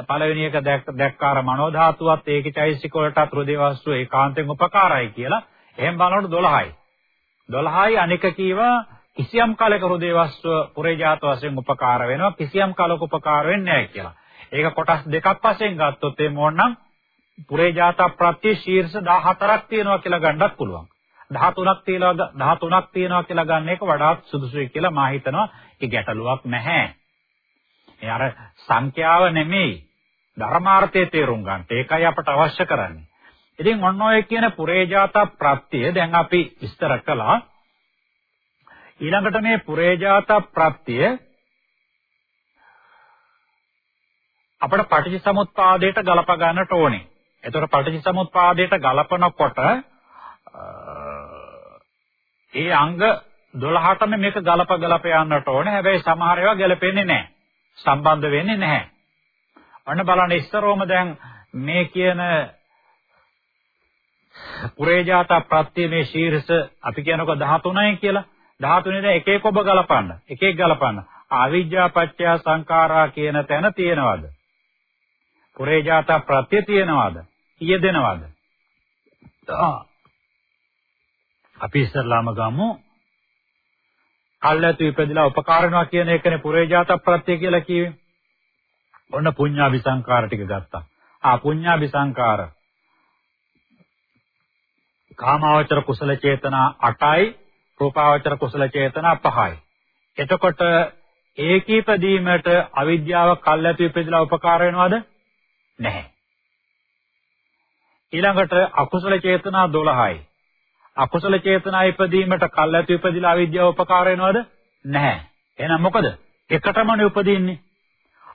පළවෙනි එක දැක්කාර මනෝ ධාතුවත් ඒකේ චෛසික වලටත් හෘදේ වස්තු ඒකාන්තයෙන් උපකාරයි කියලා. එහෙන් බලනකොට 12යි. 12යි අනික කීවා කිසියම් කාලයක හෘදේ වස්තුව පුරේජාත වශයෙන් උපකාර වෙනවා කිසියම් කාලයක උපකාර වෙන්නේ නැහැ කියලා. ඒක කොටස් දෙකක් වශයෙන් ගත්තොත් ඒ මොනනම් පුරේජාත ප්‍රත්‍ය ශීර්ෂ 14ක් තියෙනවා කියලා ගන්නත් පුළුවන්. 13ක් තියෙනවා 13ක් තියෙනවා කියලා ගන්න එක වඩාත් සුදුසුයි කියලා මා හිතනවා. ඒ ගැටලුවක් නැහැ. ඒ අර සංඛ්‍යාව නෙමෙයි ධර්මාර්ථයේ තේරුම් ගන්න. ඒකයි අපට අවශ්‍ය කරන්නේ. ඉතින් ඔන්න ඔය කියන පුරේජාත ප්‍රත්‍ය දැන් අපි විස්තර කළා. ඊළඟට මේ පුරේජාත ප්‍රත්‍ය අපිට පටිච්චසමුප්පාදයට ගලප ගන්නට ඕනේ. එතකොට පටිච්චසමුප්පාදයට ගලපනකොට ඒ අංග 12ටම මේක ගලප ගලප යන්නට ඕනේ. හැබැයි සමහර ඒවා ගැලපෙන්නේ නැහැ. සම්බන්ධ වෙන්නේ නැහැ. අන්න බලන්න ඉස්තරෝම දැන් මේ කියන පුරේජාත ප්‍රත්‍ය මේ ශීර්ෂ අපි කියනකො 13යි කියලා. 13 දැන් එක එක ඔබ ගලපන්න. එක එක ගලපන්න. අවිජ්ජා පත්‍ය සංඛාරා කියන තැන තියෙනවද? පුරේජාත ප්‍රත්‍ය තියෙනවද? ඊයදෙනවද? අපි ඉස්සරලාම ගමු කල්ැතු ඉපදිලා උපකාරනවා කියන එකනේ පුරේජාත ප්‍රත්‍ය කියලා කිව්වේ. ඔන්න පුඤ්ඤාභි සංකාර ටික ගත්තා. ආ පුඤ්ඤාභි සංකාර. කාමාවචර කුසල චේතනා 8යි, රූපාවචර කුසල චේතනා 5යි. එතකොට ඒකීපදීමට අවිද්‍යාව කල්ැතු ඉපදිලා උපකාර වෙනවද? නැහැ. ඊළඟට අකුසල චේතනා 12යි. අකුසල චේතනා ඉපදීමට කල්ැතු ඉපදිලා අවිද්‍යාව උපකාර වෙනවද? නැහැ. එහෙනම් මොකද? එකටමනේ උපදින්නේ.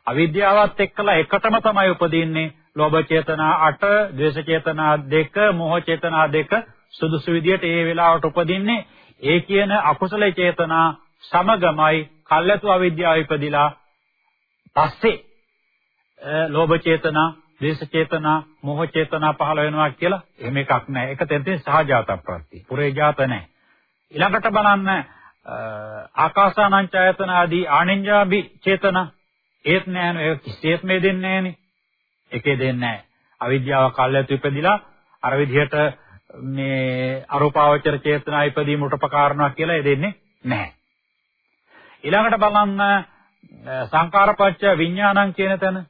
අවිද්‍යාවත් එක්කලා එකටම තමයි උපදින්නේ. ලෝභ චේතනා 8, ද්වේෂ චේතනා 2, මෝහ චේතනා 2 සුදුසු විදියට ඒ වෙලාවට උපදින්නේ. ඒ කියන අකුසල චේතනා සමගමයි කල්ැතු අවිද්‍යාව ඉපදිලා පස්සේ ලෝභ චේතනා ද්වේෂ චේතනා, මෝහ චේතනා පහළ වෙනවා කියලා එහෙම එකක් නැහැ. ඒක තෙන්තේ සහජාත ප්‍රත්‍ය. පුරේජාත නැහැ. ඊළඟට බලන්න ආකාසානංචයතන ආදී ආනින්ජාබි චේතනා ඒත් නැහැ ඒක කිසිසේත් මේ දෙන්නේ නැහනේ. ඒකේ දෙන්නේ නැහැ. අවිද්‍යාව කල්යතු ඉපදිලා අර විදිහට මේ අරූපාවචර චේතනා ඉදීමට උපකාරනවා කියලා ඒ දෙන්නේ නැහැ. ඊළඟට බලන්න සංකාරපච්ච විඥානං කියන තැන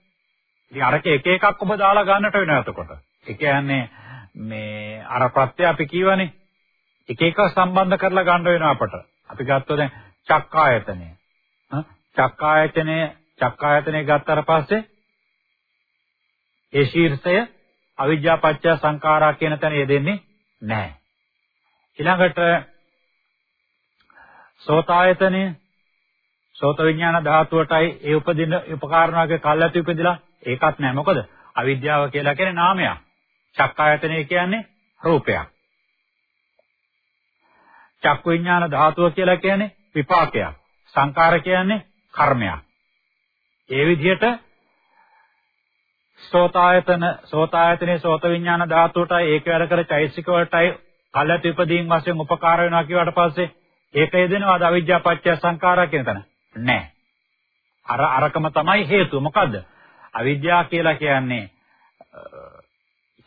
ඉතින් අරක එක එකක් ඔබ දාලා ගන්නට වෙනවා එතකොට. ඒ කියන්නේ මේ අර ප්‍රත්‍ය අපි කියවනේ එක එක සම්බන්ධ කරලා ගන්න වෙනවා අපට. අපි ගත්තොත් දැන් චක්කායතනය. චක්කායතනය චක්කායතනය ගත්තාට පස්සේ ඒ ශීර්ෂය අවිජ්ජා පත්‍ය සංඛාරා කියන තැන යෙදෙන්නේ නැහැ. ඊළඟට සෝතායතනය සෝත විඥාන ධාතුවටයි ඒ උපදින උපකාරණාගේ කල්ැතු උපදිලා ඒකත් නෑ මොකද අවිද්‍යාව කියලා කියන්නේ නාමයක්. චක්කායතනය කියන්නේ රූපයක්. චක්කු විඥාන ධාතුව කියලා කියන්නේ විපාකයක්. සංකාර කියන්නේ කර්මයක්. ඒ විදිහට සෝතායතන සෝතායතනේ සෝත විඥාන ධාතුවටයි ඒක වැඩ කර චෛසික වලටයි කලත් ඉපදීම් වශයෙන් උපකාර වෙනවා කියවට පස්සේ ඒක යෙදෙනවාද අවිජ්ජා පත්‍ය සංඛාරා කියන තැන නෑ අර අරකම තමයි හේතුව මොකද්ද අවිද්‍යාව කියලා කියන්නේ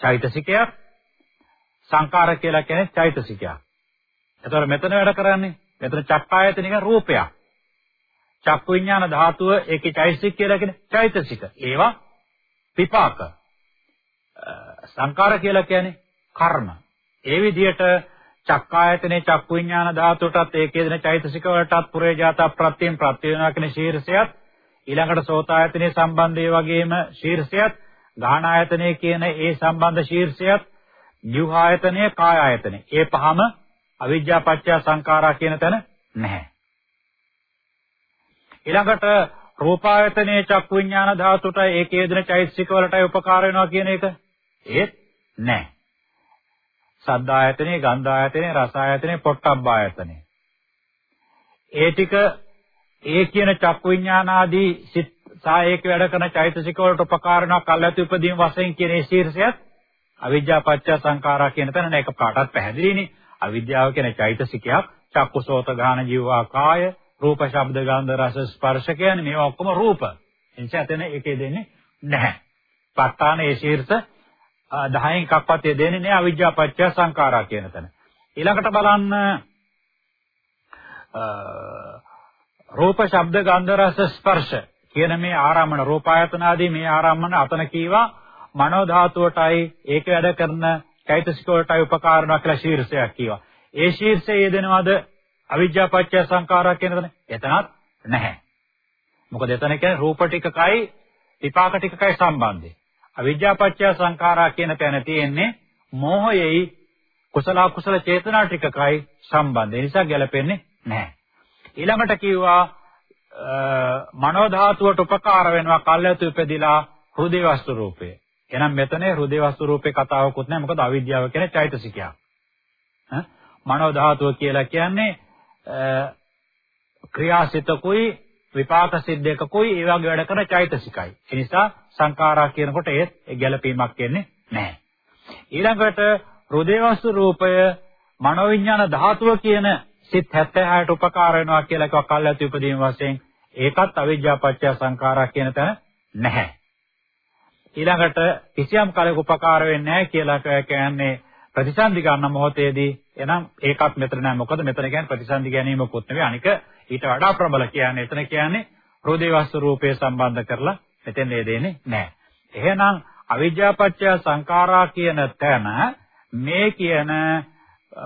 චෛතසිකයක් සංකාර කියලා කියන්නේ චෛතසිකයක්. එතකොට මෙතන වැඩ කරන්නේ මෙතන චක්කායතනික රූපයක්. චක්කු විඥාන ධාතුව ඒකේ චෛතසික කියලා කියන්නේ චෛතසික. ඒවා විපාක. සංකාර කියලා කියන්නේ කර්ම. ඒ විදිහට චක්කායතනේ චක්කු විඥාන ධාතුවටත් ඒකේ දෙන චෛතසික වලටත් පුරේජාත ප්‍රත්‍යයෙන් ප්‍රත්‍ය වෙනවා කියන ශීර්ෂයත් ඊළඟට සෝතායතනේ සම්බන්ධය වගේම ශීර්ෂයත් ගාහන ආයතනය කියන ඒ සම්බන්ධ ශීර්ෂයත් ජීවආයතනය කාය ආයතනය. ඒ පහම අවිජ්ජා පත්‍ය සංඛාරා කියන තැන නැහැ. ඊළඟට රූපායතනයේ චක්කු විඥාන ධාතුට ඒකේ දෙන චෛතසික වලටයි උපකාර වෙනවා කියන එක ඒත් නැහැ. සද්දායතනේ, ගන්ධායතනේ, රසායතනේ, පොට්ටබ්බායතනේ. ඒ ටික ඒ කියන චක්කු විඥාන ආදී සිත් සායේක වැඩ කරන චෛතසික වලට උපකාර වෙනවා කල්ැතු උපදීන් වශයෙන් කියන ඒ ශීර්ෂයත් අවිජ්ජා පත්‍ය සංඛාරා කියන තැන නේක පාටත් පැහැදිලිනේ. අවිද්‍යාව කියන චෛතසිකයක් චක්කුසෝත ගාන ජීවා කාය රූප ශබ්ද ගන්ධ රස ස්පර්ශ කියන්නේ මේවා ඔක්කොම රූප. එනිසා එතන එකේ දෙන්නේ නැහැ. ප ဋ ාණ ඒ ශීර්ෂ 10න් එකක්වත් දෙන්නේ නැහැ අවිජ්ජා පත්‍ය සංඛාරා කියන තැන. ඊළඟට බලන්න රූප ශබ්ද ගන්ධ රස ස්පර්ශ කියන මේ ආරම්මන රූපායතන ආදී මේ ආරම්මන අතන කීවා මනෝ ධාතුවටයි ඒක වැඩ කරන චෛතසික වලටයි උපකාරණක් කියලා ශීර්ෂයක් කියවා. ඒ ශීර්ෂය යෙදෙනවද අවිජ්ජා පත්‍ය සංඛාරා කියන තැන? එතනත් නැහැ. මොකද එතන කියන්නේ රූප ටිකකයි විපාක ටිකකයි සම්බන්ධය. අවිජ්ජා පත්‍ය සංඛාරා කියන තැන තියෙන්නේ මෝහයයි කුසල කුසල චේතනා ටිකකයි සම්බන්ධය. ඒ නිසා ගැලපෙන්නේ නැහැ. ඊළඟට කිව්වා මනෝ ධාතුවට උපකාර වෙනවා කල්යතු උපදිලා හෘදේ වස්තු රූපය. එහෙනම් මෙතන හෘදේ වස්තු රූපේ කතාවකුත් නැහැ. මොකද අවිද්‍යාව කියන්නේ චෛතසිකයක්. ඈ මනෝ ධාතුව කියලා කියන්නේ ක්‍රියාසිතකුයි විපාක සිද්දයකකුයි ඒ වගේ වැඩ කරන චෛතසිකයි. ඒ නිසා සංඛාරා කියනකොට ඒත් ගැළපීමක් එන්නේ නැහැ. ඊළඟට හෘදේ වස්තු රූපය මනෝවිඤ්ඤාණ ධාතුව කියන සිත් 76ට උපකාර වෙනවා කියලා එකක් කල්ලාති උපදීන වශයෙන් ඒකත් අවිජ්ජා පත්‍ය සංඛාරා කියන තැන නැහැ. ඊළඟට කිසියම් කලක උපකාර වෙන්නේ නැහැ කියලා කියන්නේ ප්‍රතිසන්දි ගන්න මොහොතේදී එනම් ඒකත් මෙතන නැහැ. මොකද මෙතන කියන්නේ ප්‍රතිසන්දි ගැනීමකුත් නෙවෙයි. අනික ඊට වඩා ප්‍රබල කියන්නේ එතන කියන්නේ හෘදේ වස්තු රූපේ සම්බන්ධ කරලා මෙතෙන් ඒ දෙන්නේ නැහැ. එහෙනම් අවිජ්ජාපච්චය සංඛාරා කියන තැන මේ කියන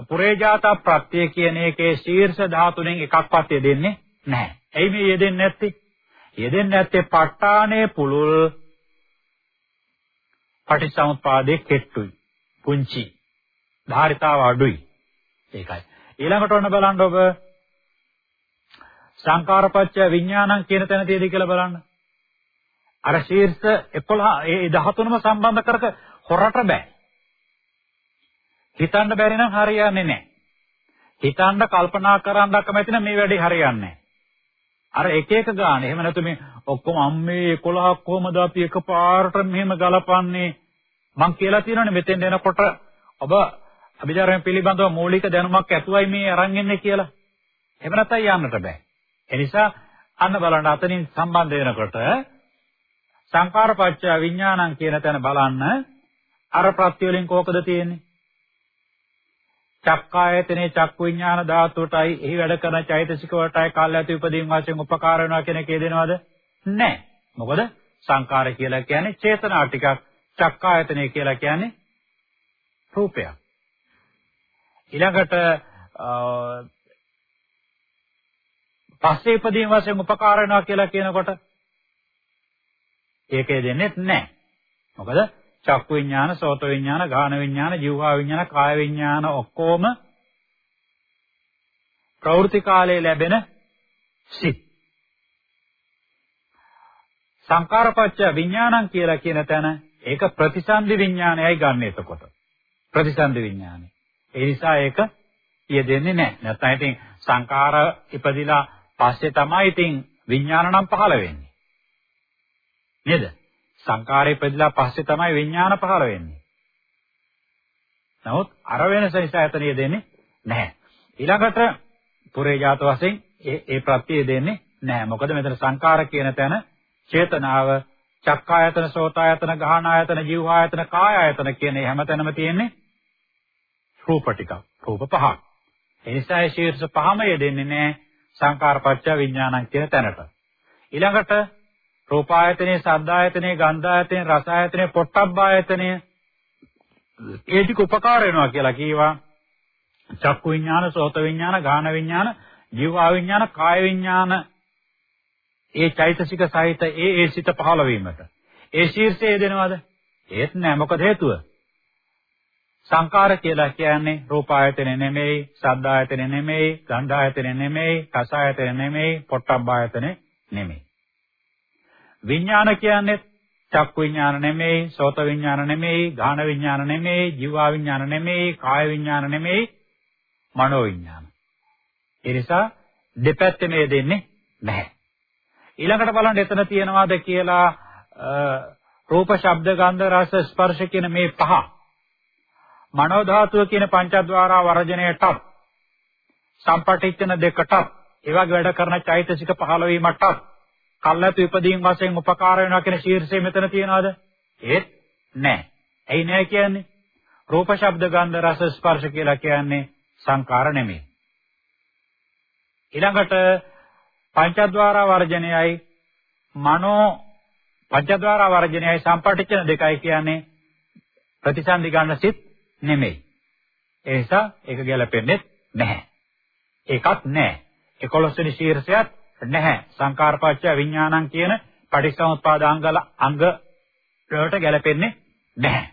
පුරේජාත ප්‍රත්‍ය කියන එකේ ශීර්ෂ ධාතුනෙන් එකක්වත් යෙදෙන්නේ නැහැ. ඇයි මේ යෙදෙන්නේ නැත්තේ? යෙදෙන්නේ නැත්තේ ප ဋ ාණේ පුලුල් පටිච්චසමුප්පාදයේ කෙට්ටුයි. පුංචි. ධාරිතාව අඩුයි. ඒකයි. ඊළඟට ඔන්න බලන්න ඔබ සංකාරපච්චය විඥානං කියන තැන තියෙදි කියලා බලන්න. අර ශීර්ෂ 11 ඒ 13ම සම්බන්ධ කරක හොරට බෑ. හිතන්න බැරි නම් හරියන්නේ නැහැ. හිතන්න කල්පනා කරන්න කැමති නම් මේ වැඩේ හරියන්නේ නැහැ. අර එක එක ගාන. එහෙම නැතු මේ ඔක්කොම අම්මේ 11ක් කොහමද අපි එකපාරට මෙහෙම ගලපන්නේ? මං කියලා තියෙනවනේ මෙතෙන් එනකොට ඔබ අභිධර්ම පිළිබඳව මූලික දැනුමක් ඇතුවයි මේ අරන් ඉන්නේ කියලා. එහෙම නැත්නම් යන්නට බෑ. ඒ නිසා අන්න බලන්න අතනින් සම්බන්ධ වෙනකොට සංකාරපච්චය විඥානං කියන තැන බලන්න අර ප්‍රත්‍ය වලින් කෝකද තියෙන්නේ? චක්කායතනේ චක්කු විඥාන ධාතුවටයි එහි වැඩ කරන චෛතසික වලටයි කාලයතු උපදීන් වශයෙන් උපකාර වෙනවා කියන එකේ දෙනවද? නැහැ. මොකද සංකාර කියලා කියන්නේ චේතනා ටිකක් චක්කායතනේ කියලා කියන්නේ රූපයක්. ඊළඟට පස්සේ ඉදීම වශයෙන් උපකාර වෙනවා කියලා කියනකොට ඒකේ දෙන්නේ නැහැ. මොකද චක්කු විඥාන, සෝත විඥාන, ගාන විඥාන, જીවහා විඥාන, කාය විඥාන ඔක්කොම ප්‍රවෘත්ති කාලයේ ලැබෙන සිත්. සංකාරපච්ච විඥානං කියලා කියන තැන ඒක ප්‍රතිසන්දි විඥානයයි ගන්න එතකොට. ප්‍රතිසන්දි විඥානය. ඒ නිසා ඒක යෙදෙන්නේ නැහැ. නැත්නම් ඉතින් සංකාර ඉපදිලා පස්සේ තමයි ඉතින් විඥාන නම් පහළ වෙන්නේ. නේද? සංකාරය ඉපදිලා පස්සේ තමයි විඥාන පහළ වෙන්නේ. නමුත් අර වෙනස නිසා එතන යෙදෙන්නේ නැහැ. ඊළඟට පුරේ ජාත වශයෙන් ඒ ඒ ප්‍රත්‍යය දෙන්නේ නැහැ. මොකද මෙතන සංකාර කියන තැන චේතනාව චක්කායතන, සෝතායතන, ගාහනායතන, જીවහායතන, කායායතන කියන හැමතැනම තියෙන්නේ රූප ටිකක්. රූප පහක්. ඒ නිසා ඒ ශීර්ෂ පහම යෙදෙන්නේ නැහැ සංකාරපච්ච විඥානං කියන තැනට. ඊළඟට රූපායතනේ, සද්දායතනේ, ගන්ධායතනේ, රසායතනේ, පොට්ටබ්බායතනේ ඒ ටික උපකාර වෙනවා කියලා කීවා. චක්කු විඥාන, සෝත විඥාන, ගාන විඥාන, ජීවා විඥාන, කාය විඥාන ඒ චෛතසික සහිත ඒ ඒ සිත පහළ වීමට. ඒ ශීර්ෂයේ දෙනවද? ඒත් නෑ මොකද හේතුව? සංකාර කියලා කියන්නේ රූප ආයතන නෙමෙයි, ශබ්ද ආයතන නෙමෙයි, ගන්ධ ආයතන නෙමෙයි, රස ආයතන නෙමෙයි, පොට්ටබ්බ ආයතන නෙමෙයි. විඥාන කියන්නේ චක්කු විඥාන නෙමෙයි, සෝත විඥාන නෙමෙයි, ගාන විඥාන නෙමෙයි, ජීවා විඥාන නෙමෙයි, කාය විඥාන නෙමෙයි, මනෝ විඥාන. ඒ නිසා දෙපැත්තේ මේ දෙන්නේ නැහැ. ඊළඟට බලන්න එතන තියෙනවාද කියලා රූප, ශබ්ද, ගන්ධ, රස, ස්පර්ශ කියන මේ පහ මනෝ ධාතුව කියන පංචද්වාරා වර්ජණයටත් සම්පටිච්ඡන දෙකටත් ඒ වගේ වැඩ කරන චෛතසික 15 වීමටත් කල්ලාතු ඉදීම් වශයෙන් උපකාර වෙනවා කියන ශීර්ෂය මෙතන තියනවාද? ඒත් නැහැ. ඇයි නැහැ කියන්නේ? රූප, ශබ්ද, ගන්ධ, රස, ස්පර්ශ කියලා කියන්නේ සංකාර නෙමෙයි. ඊළඟට පංචද්වාරා වර්ජණයයි මනෝ පංචද්වාරා වර්ජණයයි සම්පටිච්ඡන දෙකයි කියන්නේ ප්‍රතිසන්දි ගන්න සිත් නෙමෙයි. ඒ නිසා ඒක ගැලපෙන්නේ නැහැ. ඒකත් නැහැ. 11 වෙනි ශීර්ෂයත් නැහැ. සංකාරපච්ච විඥානං කියන පටිච්චසමුප්පාද අංගල අංග වලට ගැලපෙන්නේ නැහැ.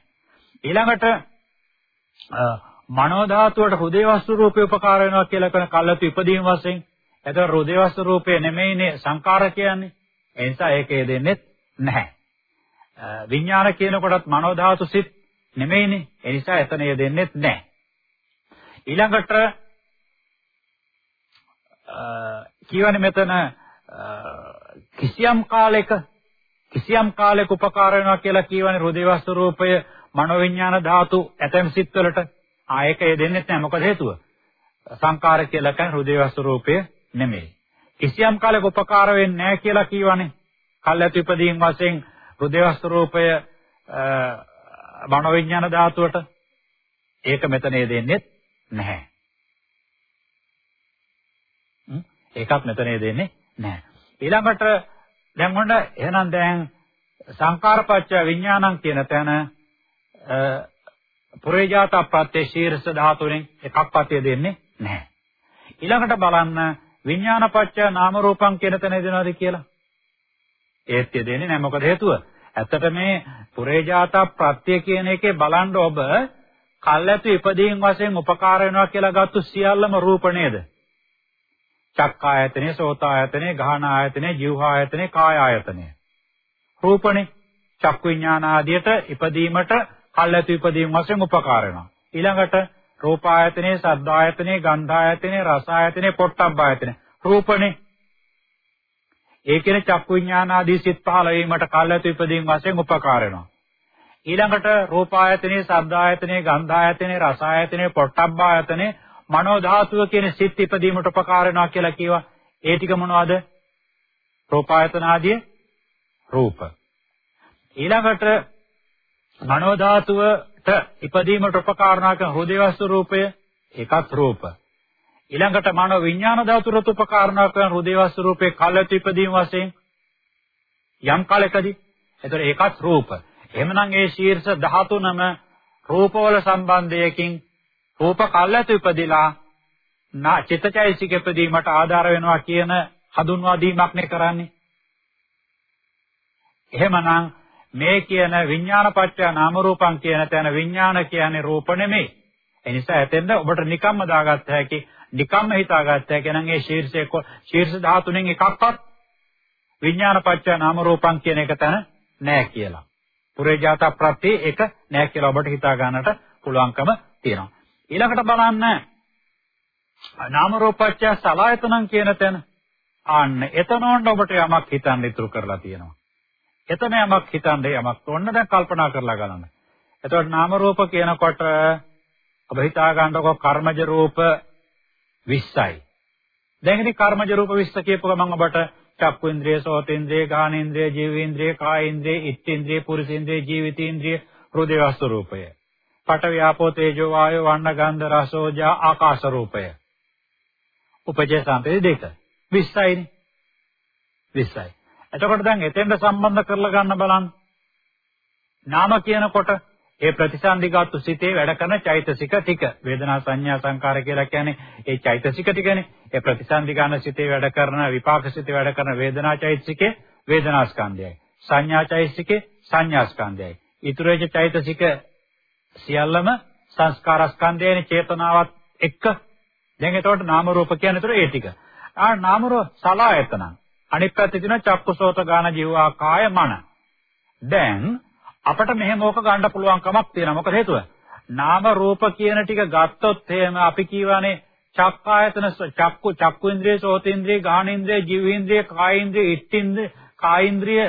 ඊළඟට මනෝ ධාතුවට හෘදේ වස්තු රූපේ උපකාර වෙනවා කියලා කරන කල්ලතු ඉදීම වශයෙන් එතකොට හෘදේ වස්තු රූපේ නෙමෙයිනේ සංකාර කියන්නේ. ඒ නිසා ඒකේ දෙන්නේ නැහැ. විඥාන කියනකොටත් මනෝ ධාතු සිත් නෙමෙයිනේ. ඒ නිසා එතන යෙදෙන්නේ නැහැ. ඊළඟට කියවනේ මෙතන කිසියම් කාලයක කිසියම් කාලයක උපකාර වෙනවා කියලා කියවනේ හෘදේ වස්තු රූපය මනෝවිඤ්ඤාණ ධාතු ඇතැම් සිත්වලට ආයක යෙදෙන්නේ නැහැ. මොකද හේතුව? සංකාර කියලා කියන්නේ හෘදේ වස්තු රූපය නෙමෙයි. කිසියම් කාලයක උපකාර වෙන්නේ නැහැ කියලා කියවනේ. කල්ැතු ඉදීම් වශයෙන් හෘදේ වස්තු රූපය මනෝවිඤ්ඤාණ ධාතුවට ඒක මෙතන දෙන්නේ නැහැ. ඒකත් මෙතන දෙන්නේ නැහැ. ඊළඟට දැන් මොන එහෙනම් දැන් සංකාරපච්ච විඥානං කියන තැන පුරේජාත ප්‍රත්‍ය ශීර්ෂ ධාතුවෙන් එකක්වත් දෙන්නේ නැහැ. ඊළඟට බලන්න විඥානපච්ච නාම රූපං කියන තැන දෙනවද කියලා? ඒත් දෙන්නේ නැහැ මොකද හේතුව? ඇත්තට මේ පුරේජාත ප්‍රත්‍ය කියන එකේ බලන්න ඔබ කල්ැතු ඉපදීන් වශයෙන් උපකාර වෙනවා කියලා ගත්තු සියල්ලම රූප නේද? චක්කායතනේ, සෝතායතනේ, ගාහන ආයතනේ, જીවහා ආයතනේ, කාය ආයතනේ. රූපනේ චක්කු විඥාන ආදියට ඉපදීමට කල්ැතු ඉපදීම් වශයෙන් උපකාර වෙනවා. ඊළඟට රූපායතනේ, සද්දායතනේ, ගන්ධායතනේ, රසායතනේ, පොට්ටබ්බායතනේ. රූපනේ ඒ කියන්නේ චක්කු විඥාන ආදී සිත් පහළ වීමට කල්ැතු ඉදීම් වශයෙන් උපකාර වෙනවා. ඊළඟට රූපායතනේ, ශබ්දායතනේ, ගන්ධායතනේ, රසායතනේ, පොට්ටබ්බායතනේ, මනෝ ධාතුව කියන සිත් ඉදීමට උපකාර වෙනවා කියලා කියවා. ඒ ටික මොනවද? රූපායතන ආදී රූප. ඊළඟට මනෝ ධාතුවට ඉදීමට උපකාර කරන හෘදේ වස්තු රූපය ඒකත් රූප. ඊළඟට මනෝ විඥාන ධාතුරත උපකාරණා කරන හෘදේවස් රූපේ කලට ඉපදීම වශයෙන් යම් කාලයකදී එතකොට ඒකත් රූප. එහෙමනම් ඒ ශීර්ෂ 13ම රූපවල සම්බන්ධයකින් රූප කල්ලට ඉපදිලා නා චිත්තචෛසික ඉපදීමට ආධාර වෙනවා කියන හඳුන්වා දීමක් නේ කරන්නේ. එහෙමනම් මේ කියන විඥානපච්චය නාම රූපං කියන තැන විඥාන කියන්නේ රූප නෙමෙයි. ඒ නිසා එතෙන්ද ඔබට නිකම්ම දාගත්ත හැකි නිකම්ම හිතාගත්ත හැකි නම් ඒ ශීර්ෂයේ ශීර්ෂ ධාතුනෙන් එකක්වත් විඥානපච්චය නාම රූපං කියන එක තැන නෑ කියලා. පුරේජාත ප්‍රත්‍ය එක නෑ කියලා ඔබට හිතා ගන්නට පුළුවන්කම තියෙනවා. ඊළඟට බලන්න නාම රූපච්චය සලායතනං කියන තැන ආන්න එතනොන් ඔබට යමක් හිතන්න ඉතුරු කරලා තියෙනවා. එතන යමක් හිතන්න යමක් ඕන්න දැන් කල්පනා කරලා ගන්න. එතකොට නාම රූප කියනකොට ඔබ හිතා ගන්නකො කර්මජ රූප 20යි. දැන් ඉතින් කර්මජ රූප 20 කියපුව ගමන් ඔබට චක්කු ඉන්ද්‍රිය, සෝත ඉන්ද්‍රිය, ගාන ඉන්ද්‍රිය, ජීව ඉන්ද්‍රිය, කාය ඉන්ද්‍රිය, ඉත් ඉන්ද්‍රිය, පුරුෂ ඉන්ද්‍රිය, ජීවිත ඉන්ද්‍රිය, හෘදේ වස්තු රූපය. පඨ ව්‍යාපෝ තේජෝ වායෝ වන්න ගන්ධ රසෝජා ආකාශ රූපය. උපජය සම්පේ දෙක. 20යිනේ. 20යි. එතකොට දැන් එතෙන්ට සම්බන්ධ කරලා ගන්න බලන්න. නාම කියනකොට ඒ ප්‍රතිසන්දිගත සිතේ වැඩ කරන චෛතසික ටික වේදනා සංඥා සංකාර කියලා කියන්නේ ඒ චෛතසික ටිකනේ ඒ ප්‍රතිසන්දිගාන සිතේ වැඩ කරන විපාක සිතේ වැඩ කරන වේදනා චෛතසිකේ වේදනා ස්කන්ධයයි සංඥා චෛතසිකේ සංඥා ස්කන්ධයයි ඊතුරේජ චෛතසික සියල්ලම සංස්කාර ස්කන්ධයනේ චේතනාවත් එක්ක දැන් එතකොට නාම රූප කියන්නේ ඒතර ඒ ටික ආ නාම රූප සලායතන අනිත් පැත්තේ තියෙන චක්කුසෝත ගාන ජීවා කාය මන දැන් අපිට මෙහෙම ඕක ගන්න පුළුවන් කමක් තියෙනවා. මොකද හේතුව? නාම රූප කියන ටික ගත්තොත් එහෙම අපි කියවනේ චක්කායතන චක්කු චක්කු ඉන්ද්‍රිය සෝතේන්ද්‍රිය ගාහනේන්ද්‍රිය ජීවේන්ද්‍රිය කායේන්ද්‍රිය ඉත්තින්ද්‍රිය කායේන්ද්‍රිය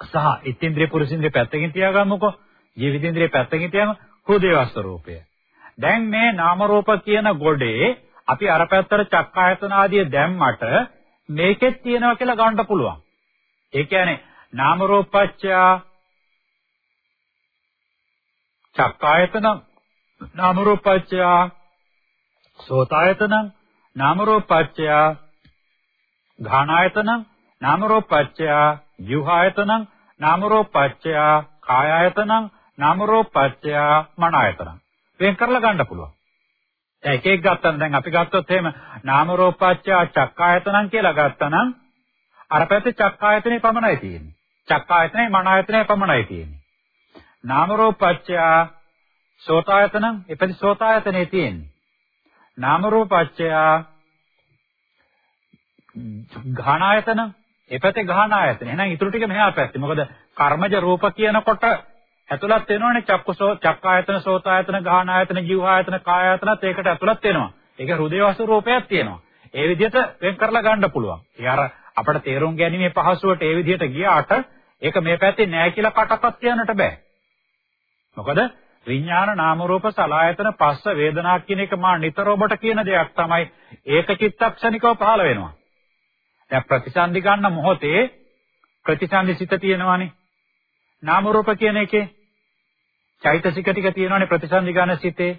සහ ඉත්තින්ද්‍රිය පුරුෂින්ද්‍රිය පැත්තකින් තියාගන්නකො ජීවිතේන්ද්‍රිය පැත්තකින් තියාගන්න හෘදේවස්ත රූපය. දැන් මේ නාම රූප කියන ගොඩේ අපි අර පැත්තට චක්කායතන ආදිය දැම්මට මේකෙත් තියෙනවා කියලා ගන්න පුළුවන්. ඒ කියන්නේ නාම රූපච්ඡ චක්කායතන නාම රූපච්ඡ සෝතායතන නාම රූපච්ඡ ඝානායතන නාම රූපච්ඡ ජීවආයතන නාම රූපච්ඡ කායායතන නාම රූපච්ඡ මනායතන වෙන් කරලා ගන්න පුළුවන් දැන් එක එක ගත්තම දැන් අපි ගත්තොත් එහෙම නාම රූපච්ඡ චක්කායතනං කියලා ගත්තනම් අර පැත්තේ චක්කායතනේ පමණයි තියෙන්නේ. චක්කායතනේ මන ආයතනේ පමණයි තියෙන්නේ. නාම රූපච්ඡය සෝතායතන එපැති සෝතායතනේ තියෙන්නේ. නාම රූපච්ඡය ඝානායතන එපැති ඝානායතන. එහෙනම් ඊටු ටික මෙහා පැත්තේ. මොකද කර්මජ රූප කියනකොට ඇතුළත් වෙනවනේ චක්කසෝ චක්කායතන සෝතායතන ඝානායතන ජීවආයතන කායායතනත් ඒකට ඇතුළත් වෙනවා. ඒක හෘදේ වස්තු රූපයක් තියෙනවා. ඒ විදිහට වෙන් කරලා ගන්න පුළුවන්. ඒ අර අපිට තේරුම් ගැනීමේ පහසුවට ඒ විදිහට ගියාට ඒක මේ පැත්තේ නෑ කියලා කටපත් කියන්නට බෑ. මොකද විඥාන නාම රූප සලආයතන පස්ස වේදනා කියන එක මා නිතර ඔබට කියන දෙයක් තමයි ඒක චිත්තක්ෂණිකව පහළ වෙනවා. දැන් ප්‍රතිසන්දි ගන්න මොහොතේ ප්‍රතිසන්දි සිත තියෙනවානේ. නාම රූප කියන එකේ චෛතසික ටික තියෙනවානේ ප්‍රතිසන්දි ගන්න සිතේ.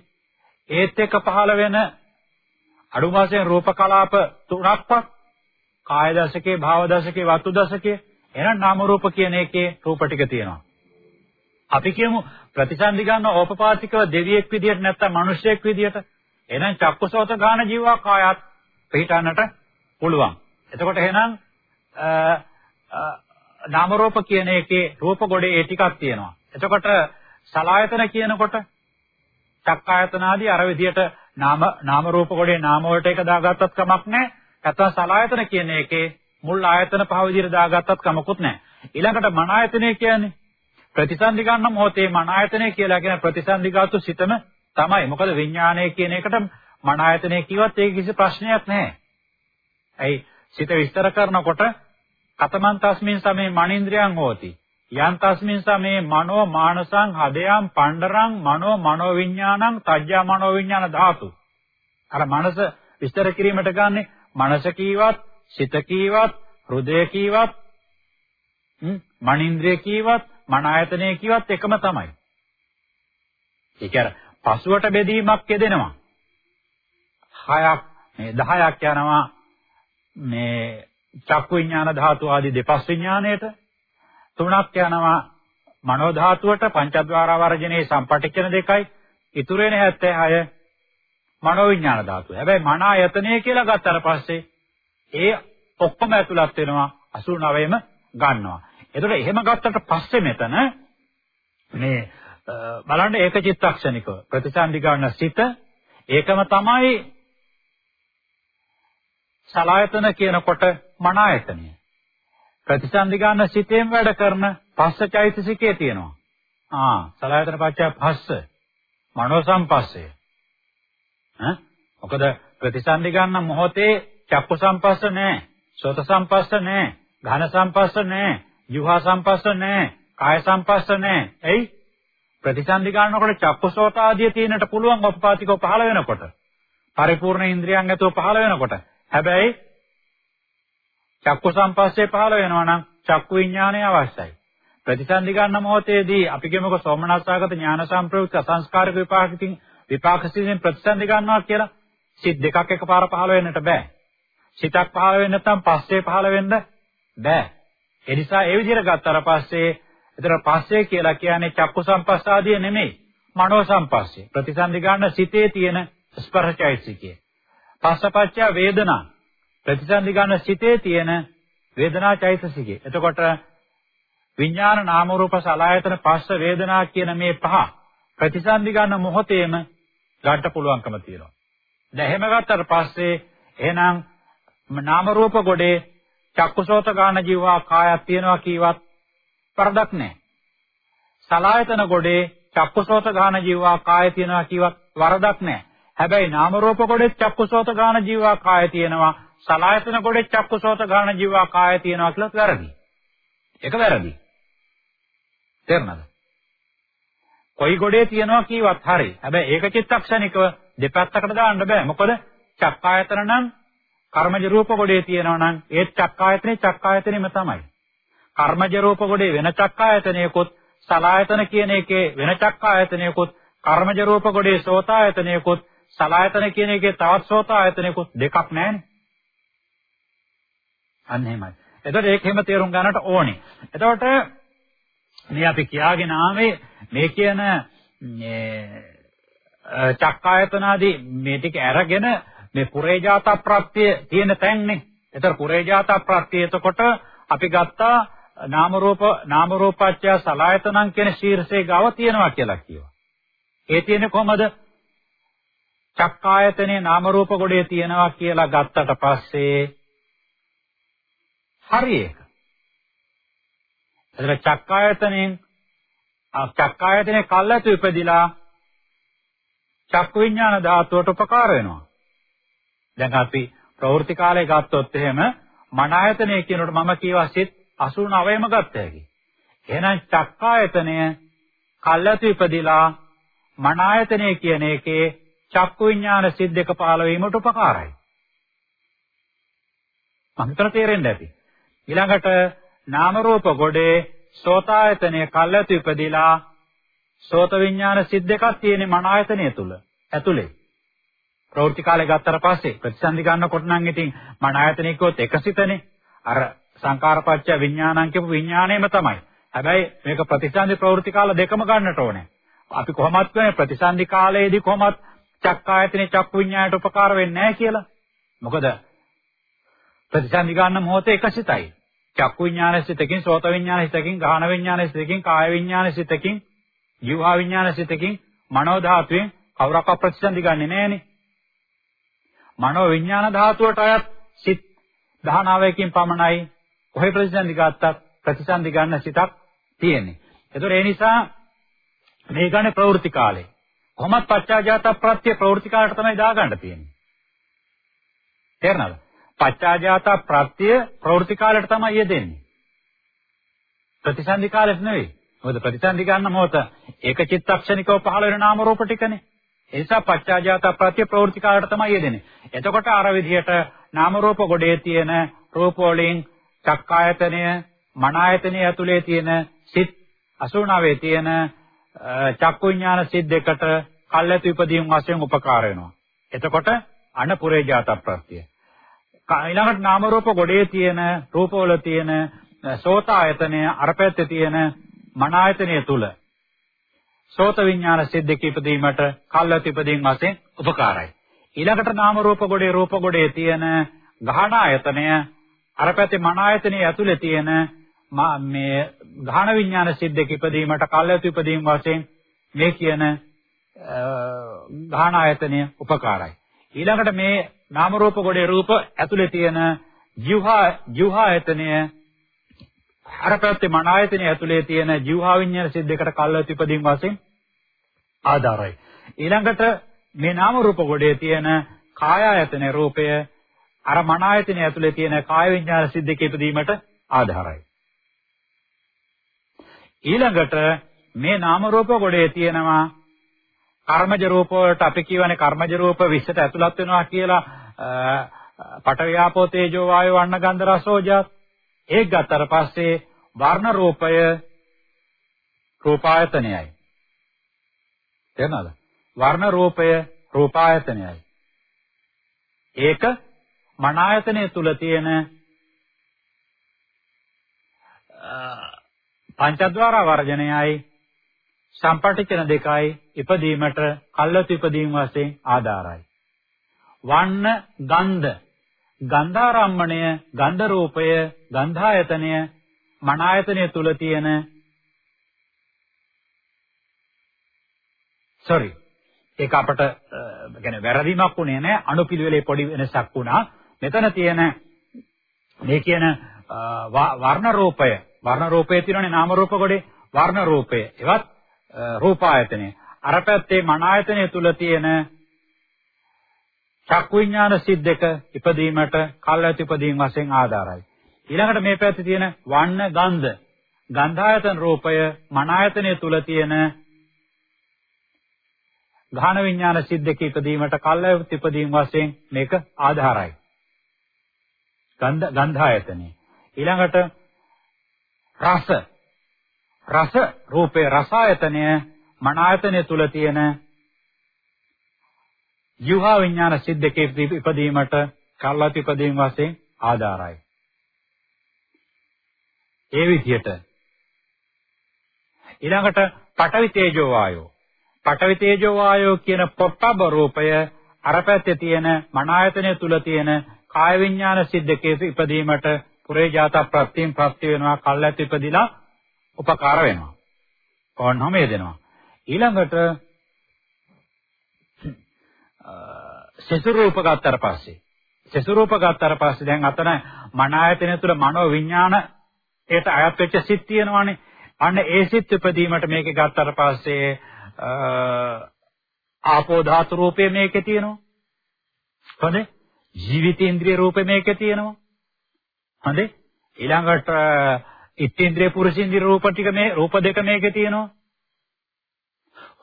ඒත් එක්ක පහළ වෙන අඩුම වශයෙන් රූප කලාප තුනක්වත් කාය දශකේ, භාව දශකේ, වස්තු දශකේ එහෙනම් නාම රූප කියන එකේ රූප ටික තියෙනවා. අපි කියමු ප්‍රතිසන්දි ගන්න ඕපපාතිකව දෙවියෙක් විදියට නැත්නම් මිනිසෙක් විදියට එහෙනම් චක්කසෝත ගාන ජීවා කායත් පිළිටන්නට පුළුවන්. එතකොට එහෙනම් නාම රූප කියන එකේ රූප ගොඩේ ඒ ටිකක් තියෙනවා. එතකොට සලායතන කියනකොට චක්කායතන ආදී අර විදියට නාම නාම රූප ගොඩේ නාම වලට එක දාගත්තත් කමක් නැහැ. නැත්නම් සලායතන කියන එකේ මුල් ආයතන පහ විදිහට දාගත්තත් කමකුත් නැහැ. ඊළඟට මන ආයතනය කියන්නේ ප්‍රතිසන්දි ගන්න මොහොතේ මන ආයතනය කියලා කියන ප්‍රතිසන්දිගත සිතම තමයි. මොකද විඥානය කියන එකට මන ආයතනය කිව්වත් ඒක කිසි ප්‍රශ්නයක් නැහැ. ඇයි සිත විස්තර කරනකොට කතමන් තස්මින් සමේ මනින්ද්‍රයන් හෝති. යන් තස්මින් සමේ මනෝ මානසං හදයන් පණ්ඩරං මනෝ මනෝ විඥානං තජ්ජා මනෝ විඥාන ධාතු. අර මනස විස්තර කිරීමට ගන්නේ මනස කීවත්, සිත කීවත්, හෘදය කීවත්, මනින්ද්‍රිය කීවත්, මන ආයතනය කීවත් එකම තමයි. ඒ කියන්නේ පසුවට බෙදීමක් යෙදෙනවා. හයක් මේ 10ක් යනවා මේ චක්කු විඥාන ධාතු ආදී දෙපස් විඥාණයට තුනක් යනවා මනෝ ධාතුවට පංචද්වාර වර්ජනයේ සම්පටිච්ඡන දෙකයි ඉතුරු වෙන 76 මනෝවිඥාන ධාතුව. හැබැයි මන ආයතනය කියලා ගත්තාට පස්සේ ඒ ඔක්කොම ඇතුළත් වෙනවා 89ම ගන්නවා. එතකොට එහෙම ගත්තට පස්සේ මෙතන මේ බලන්න ඒක චිත්තක්ෂණිකව ප්‍රතිසන්දි ගන්න සිත ඒකම තමයි සලායතන කියනකොට මන ආයතනය. ප්‍රතිසන්දි ගන්න සිතෙන් වැඩ කරන පස්සචෛතසිකයේ තියෙනවා. ආ සලායතන පච්චය පස්ස. මනෝ සම්පස්සේ ඈ? මොකද ප්‍රතිසන්දි ගන්න මොහොතේ චක්කු සම්පස්ස නැහැ සෝත සම්පස්ස නැහැ ඝන සම්පස්ස නැහැ ජීවහා සම්පස්ස නැහැ කාය සම්පස්ස නැහැ එයි? ප්‍රතිසන්දි ගන්නකොට චක්කු සෝත ආදිය තියෙනට පුළුවන් ඔපපාතිකව පහළ වෙනකොට. පරිපූර්ණ ඉන්ද්‍රියන් ඇතුව පහළ වෙනකොට. හැබැයි චක්කු සම්පස්සේ පහළ වෙනවා නම් චක්කු විඥානය අවශ්‍යයි ප්‍රතිසන්දි ගන්න මොහොතේදී අපි කියමුකෝ සෝමනස්සාගත ඥාන සම්ප්‍රයුක්ත අසංස්කාරික විපාකිතින් විපාක සිතින් ප්‍රතිසන්දි ගන්නවා කියලා සිත් දෙකක් එකපාර පහළ වෙන්නට බෑ. සිතක් පහළ වෙන්නේ නැත්නම් පස්සේ පහළ වෙන්න බෑ. ඒ නිසා ඒ විදිහට ගත්තාට පස්සේ ඒතර පස්සේ කියලා කියන්නේ චක්කු සම්පස්සාදිය නෙමෙයි. මනෝ සම්පස්සේ. ප්‍රතිසන්දි ගන්න සිතේ තියෙන ස්පර්ශචෛතසිකය. පස්සපච්චය වේදනා. ප්‍රතිසන්දි ගන්න සිතේ තියෙන වේදනා චෛතසිකය. එතකොට විඥාන නාම රූප සලආයතන පස්ස වේදනා කියන මේ පහ ප්‍රතිසන්දි ගන්න මොහොතේම ගන්න පුළුවන්කම තියෙනවා. දැන් එහෙම ගත්තට පස්සේ එහෙනම් නාම රූප ගොඩේ චක්කුසෝත ගාන ජීවා කායක් තියෙනවා කීවත් වරදක් නැහැ. සලායතන ගොඩේ චක්කුසෝත ගාන ජීවා කාය තියෙනවා කීවත් වරදක් නැහැ. හැබැයි නාම රූප ගොඩේ චක්කුසෝත ගාන ජීවා කාය තියෙනවා සලායතන ගොඩේ චක්කුසෝත ගාන ජීවා කාය තියෙනවා කියලාත් වැරදි. ඒක වැරදි. තේරුණාද? කොයි ගොඩේ තියෙනවා කීවත් හරි. හැබැයි ඒක චිත්තක්ෂණිකව දෙපැත්තකට දාන්න බෑ. මොකද චක්කායතන නම් කර්මජ රූප ගොඩේ තියෙනවා නම් ඒ චක්කායතනේ චක්කායතනෙම තමයි. කර්මජ රූප ගොඩේ වෙන චක්කායතනයකොත් සලායතන කියන එකේ වෙන චක්කායතනයකොත් කර්මජ රූප ගොඩේ සෝතායතනයකොත් සලායතන කියන එකේ තවත් සෝතායතනයකොත් දෙකක් නැහැනේ. අන්න එහෙමයි. එතකොට ඒක හැම තේරුම් ගන්නට ඕනේ. එතකොට මේ අපි කියාගෙන ආවේ මේ කියන මේ චක්කායතනාදී මේ ටික අරගෙන මේ පුරේජාත ප්‍රත්‍ය තියෙන තැන්නේ. ඒතර පුරේජාත ප්‍රත්‍ය එතකොට අපි ගත්තා නාම රූප නාම රූපච්ඡය සලායතනං කියන ශීර්ෂයේ ගාව තියෙනවා කියලා කිව්වා. ඒ තියෙන්නේ කොහමද? චක්කායතනේ නාම රූප ගොඩේ තියෙනවා කියලා ගත්තට පස්සේ හරි ඒක. එතන චක්කායතනෙන් චක්කායතනේ කල්ලාතු ඉපදිලා චක්කු විඥාන ධාතුවට උපකාර වෙනවා. දැන් අපි ප්‍රවෘත්ති කාලේ ගත්තොත් එහෙම මන ආයතනය කියනකොට මම කියවා සිත් 89ම ගත්ත හැකි. එහෙනම් චක්කායතනය කල්ලාතු ඉපදිලා මන ආයතනය කියන එකේ චක්කු විඥාන සිත් දෙක පහළ වීමට උපකාරයි. මම හිතන තේරෙන්න ඇති. ඊළඟට නාම රූප ගොඩේ සෝතායතනය කල්ලාතු ඉපදිලා සෝත විඥාන සිත් දෙකක් තියෙන මන ආයතනය තුල ඇතුලේ. ප්‍රවෘත්ති කාලේ ගත්තට පස්සේ ප්‍රතිසන්දි ගන්නකොට නම් ඉතින් මන ආයතනික කිව්වොත් එකසිතනේ. අර සංකාරපච්ච විඥානං කියපු විඥාණයම තමයි. හැබැයි මේක ප්‍රතිසන්දි ප්‍රවෘත්ති කාල දෙකම ගන්නට ඕනේ. අපි කොහොමත් කියන්නේ ප්‍රතිසන්දි කාලයේදී කොහොමත් චක්කායතනේ චක්කු විඥාණයට උපකාර වෙන්නේ නැහැ කියලා. මොකද ප්‍රතිසන්දි ගන්න මොහොතේ එකසිතයි. චක්කු විඥාන සිතකින් සෝත විඥාන සිතකින් ගාහන විඥාන සිතකින් කාය විඥාන සිතකින් ජීවා විඥාන සිතකින් මනෝ ධාතුවෙන් කවුරක් ප්‍රතිසන්දි ගන්නෙ නෑනේ. මනෝ විඥාන ධාතුවට අයත් සිත් 19කින් පමණයි කොහේ ප්‍රතිසන්දි ගත්තත් ප්‍රතිසන්දි ගන්න සිතක් තියෙන්නේ. ඒතකොට ඒ නිසා මේ ගන්නේ ප්‍රවෘත්ති කාලේ. කොහොමත් පච්චාජාත ප්‍රත්‍ය ප්‍රවෘත්ති කාලයට තමයි දාගන්න තියෙන්නේ. තේරෙනවද? පච්චාජාත ප්‍රත්‍ය ප්‍රවෘත්ති කාලයට තමයි යෙදෙන්නේ. ප්‍රතිසන්දි කාලෙත් නෙවෙයි. මොකද ප්‍රතිසන්දි ගන්න මොහොත ඒක චිත්තක්ෂණිකව පහළ වෙන නාම රූප ටිකනේ. ඒ නිසා පච්චාජාත ප්‍රත්‍ය ප්‍රවෘත්ති කාලයට තමයි යෙදෙන්නේ. එතකොට අර විදිහට නාම රූප ගොඩේ තියෙන රූප වලින් චක්කායතනය, මන ආයතනය ඇතුලේ තියෙන සිත් 89 තියෙන චක්කු විඥාන සිත් දෙකට කල්ැතු ඉදීම් වශයෙන් උපකාර වෙනවා. එතකොට අනපුරේ ජාත ප්‍රත්‍ය. ඊළඟට නාම රූප ගොඩේ තියෙන රූපවල තියෙන සෝත ආයතනය අර පැත්තේ තියෙන මන ආයතනය තුල සෝත විඥාන සිත් දෙක ඉදීමට කල්ැතු ඉදීම් වශයෙන් උපකාරයි. ඊළඟට නාම රූප ගොඩේ රූප ගොඩේ තියෙන ගහන ආයතනය අර පැත්තේ මන ආයතනයේ ඇතුලේ තියෙන මේ ගහන විඥාන සිත් දෙක ඉදීමට කල්ැතු ඉදීම් වශයෙන් මේ කියන ගහන ආයතනය උපකාරයි. ඊළඟට මේ නාම රූප ගොඩේ රූප ඇතුලේ තියෙන ජීවහා ජීවහා ආයතනය අර පැත්තේ මන ආයතනය ඇතුලේ තියෙන ජීවහා විඤ්ඤාණ සිත් දෙකට කල්වත් ඉපදීම් වශයෙන් ආධාරයි. ඊළඟට මේ නාම රූප ගොඩේ තියෙන කාය ආයතන රූපය අර මන ආයතනය ඇතුලේ තියෙන කාය විඤ්ඤාණ සිත් දෙක ඉපදීමට ආධාරයි. ඊළඟට මේ නාම රූප ගොඩේ තියෙනවා කර්මජ රූප වලට අපි කියවනේ කර්මජ රූප 20ට ඇතුළත් වෙනවා කියලා පඨවියාපෝ තේජෝ වායෝ වන්න ගන්ධ රසෝජා ඒක ගත්තට පස්සේ වර්ණ රූපය රූපායතනයයි. තේරෙනවද? වර්ණ රූපය රූපායතනයයි. ඒක මන ආයතනය තුල තියෙන පංචද්වාර වර්ජනයයි සම්පටිච්ඡන දෙකයි ඉපදීමට කල්ලතු ඉපදීම වශයෙන් ආධාරයි. වන්න ගන්ධ ගන්ධාරම්මණය ගන්ධ රූපය ගන්ධායතනය මනායතනය තුල තියෙන sorry ඒක අපට يعني වැරදීමක් උනේ නැහැ අනුපිළිවෙලේ පොඩි වෙනසක් වුණා මෙතන තියෙන මේ කියන වර්ණ රූපය වර්ණ රූපයේ තියෙනනේ නාම රූප කොටේ. වර්ණ රූපය එවත් රූපායතනය අර පැත්තේ මන ආයතනය තුල තියෙන චක්කු විඥාන සිද්දක ඉපදීමට කල්ැති ඉපදීම වශයෙන් ආධාරයි. ඊළඟට මේ පැත්තේ තියෙන වන්න ගන්ධ. ගන්ධායතන රූපය මන ආයතනය තුල තියෙන ඝාන විඥාන සිද්දක ඉපදීමට කල්ැති ඉපදීම වශයෙන් මේක ආධාරයි. ගන්ධ ගන්ධායතනෙ. ඊළඟට රස රස රූපේ රසායතනය මන ආයතනය තුල තියෙන ජීවා විඥාන සිද්දකේ ඉපදීමට කල්ලාති ඉපදීම වශයෙන් ආධාරයි. ඒ විදිහට ඊළඟට පඨවි තේජෝ වායෝ පඨවි තේජෝ වායෝ කියන පොට්ටබ රූපය අර පැත්තේ තියෙන මන ආයතනය තුල තියෙන කාය විඥාන සිද්දකේ ඉපදීමට පුරේජාත ප්‍රත්‍යයෙන් ප්‍රත්‍ය වෙනවා කල්ැත් ඉපදිලා උපකාර වෙනවා. ඕනම දෙනවා. ඊළඟට සසුරූප ගත්තට පස්සේ සසුරූප ගත්තට පස්සේ දැන් අතන මන ආයතනය තුළ මනෝ විඥාන ඒට අයත් වෙච්ච සිත් තියෙනවානේ. අන්න ඒ සිත් ඉපදීමට මේකේ ගත්තට පස්සේ ආපෝ ධාතු රූපය මේකේ තියෙනවා. හොඳේ ජීවිතේන්ද්‍රිය රූපේ මේකේ තියෙනවා. හොඳේ. ඊළඟට ඉත්තේන්ද්‍රිය පුරුෂේන්ද්‍රිය රූප ටික මේ රූප දෙක මේකේ තියෙනවා.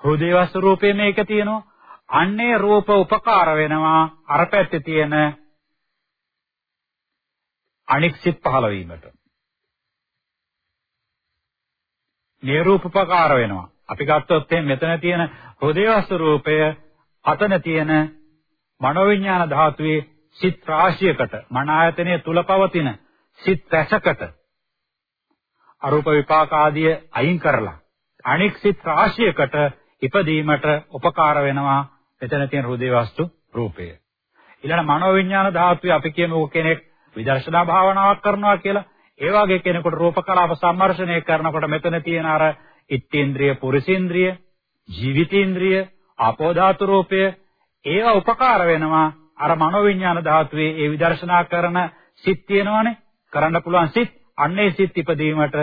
හෘදේ වස්තු රූපේ මේකේ තියෙනවා. අන්නේ රූප උපකාර වෙනවා අර පැත්තේ තියෙන අනික් සිත් පහළ වීමට. මේ රූප උපකාර වෙනවා. අපි ගත්තොත් මෙතන තියෙන හෘදේ වස්තු රූපය අතන තියෙන මනෝවිඤ්ඤාණ ධාතුවේ සිත් රාශියකට මන ආයතනය තුල පවතින සිත් රැසකට අරූප විපාක ආදිය අයින් කරලා අනෙක් සිත් රාශියකට ඉපදීමට උපකාර වෙනවා මෙතන තියෙන හෘදේ වස්තු රූපය. ඊළඟ මනෝවිඤ්ඤාණ ධාතුවේ අපි කියමු කෙනෙක් විදර්ශනා භාවනාවක් කරනවා කියලා. ඒ වගේ කෙනෙකුට රූප කලාප සම්මර්ෂණය කරනකොට මෙතන තියෙන අර ඉත්තේන්ද්‍රිය පුරුෂේන්ද්‍රිය ජීවිතේන්ද්‍රිය ආපෝ ධාතු රූපය ඒවා උපකාර වෙනවා අර මනෝවිඤ්ඤාණ ධාතුවේ ඒ විදර්ශනා කරන සිත් තියෙනවනේ කරන්න පුළුවන් සිත් අන්නේ සිත් ඉපදීමට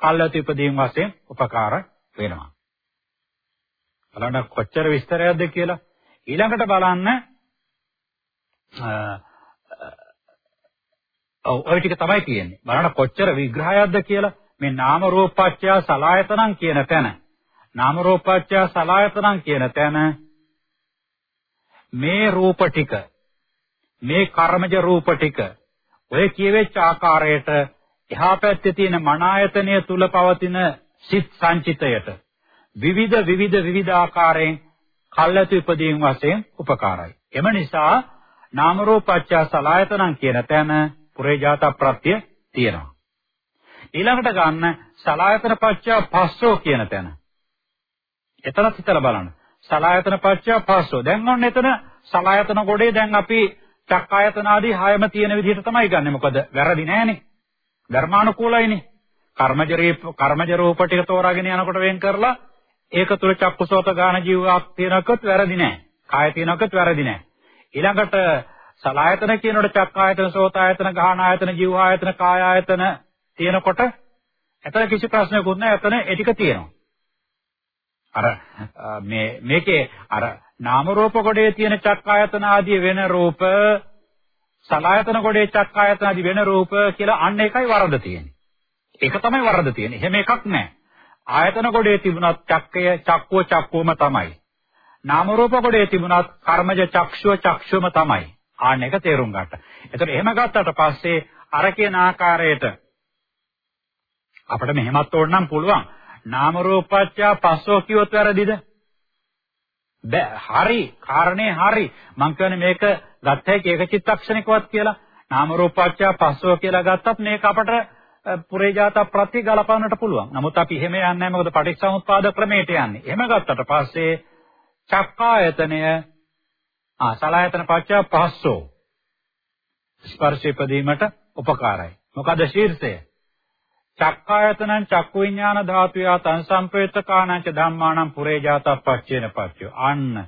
කල්යතු ඉපදීම වශයෙන් උපකාර වෙනවා. බලන්න කොච්චර විස්තරයක්ද කියලා ඊළඟට බලන්න ඔව් ඔය ටික තමයි කියන්නේ. බලන්න කොච්චර විග්‍රහයක්ද කියලා මේ නාම රූපපත්‍ය සලායතනං කියන තැන. නාම රූපපත්‍ය සලායතනං කියන තැන මේ රූප ටික මේ කර්මජ රූප ටික ඔය කියවෙච්ච ආකාරයට එහා පැත්තේ තියෙන මන ආයතනය තුල පවතින සිත් සංචිතයට විවිධ විවිධ විවිධ ආකාරයෙන් කල්ැතු ඉදීම් වශයෙන් උපකාරයි. එම නිසා නාම රූපච්ඡ සලායතනං කියන තැන පුරේජාත ප්‍රත්‍ය තියෙනවා. ඊළඟට ගන්න සලායතන පච්චා පස්සෝ කියන තැන. එතනත් හිතලා බලන්න. සලායතන පච්චය පස්සෝ. දැන් ඔන්න එතන සලායතන ගොඩේ දැන් අපි චක්කායතන ආදී හයම තියෙන විදිහට තමයි ගන්නෙ. මොකද වැරදි නෑනේ. ධර්මානුකූලයිනේ. කර්මජ රූප කර්මජ රූප ටික තෝරාගෙන යනකොට වෙන් කරලා ඒක තුල චක්කුසෝත ගාන ජීවයක් තියෙනකොත් වැරදි නෑ. කාය තියෙනකොත් වැරදි නෑ. ඊළඟට සලායතන කියනකොට චක්කායතන සෝතායතන ගාහනායතන ජීවායතන කායායතන තියෙනකොට එතන කිසි ප්‍රශ්නයක්වත් නෑ. එතන ඒ ටික තියෙනවා. අර මේ මේකේ අර නාම රූප කොටේ තියෙන චක්කායතන ආදී වෙන රූප සලායතන කොටේ චක්කායතන ආදී වෙන රූප කියලා අන්න එකයි වරද තියෙන්නේ. ඒක තමයි වරද තියෙන්නේ. එහෙම එකක් නැහැ. ආයතන කොටේ තිබුණත් චක්කය චක්කුව චක්කුවම තමයි. නාම රූප කොටේ තිබුණත් කර්මජ චක්ෂුව චක්ෂුවම තමයි. ආන්න එක තේරුම් ගන්න. එතකොට එහෙම ගත්තට පස්සේ අර කියන ආකාරයට අපිට මෙහෙමත් ඕනනම් පුළුවන්. නාම රූපච්ඡා පස්සෝ කිව්වොත් වැරදිද? බෑ හරි කාරණේ හරි මං කියන්නේ මේක ගත්ත හැකි ඒක චිත්තක්ෂණිකවත් කියලා නාම රූපච්ඡා පස්සෝ කියලා ගත්තත් මේක අපට පුරේජාත ප්‍රති ගලපන්නට පුළුවන්. නමුත් අපි එහෙම යන්නේ නැහැ මොකද පටිච්චසමුප්පාද ක්‍රමයට යන්නේ. එහෙම ගත්තට පස්සේ චක්කායතනය ආ සලායතන පච්චය පහස්සෝ ස්පර්ශ ඉදීමට උපකාරයි. මොකද ශීර්ෂය? චක්කායතනං චක්කු විඥාන ධාතුයා තං සම්පේත කාණංච ධම්මාණං පුරේජාත පච්චේන පච්චය. අන්න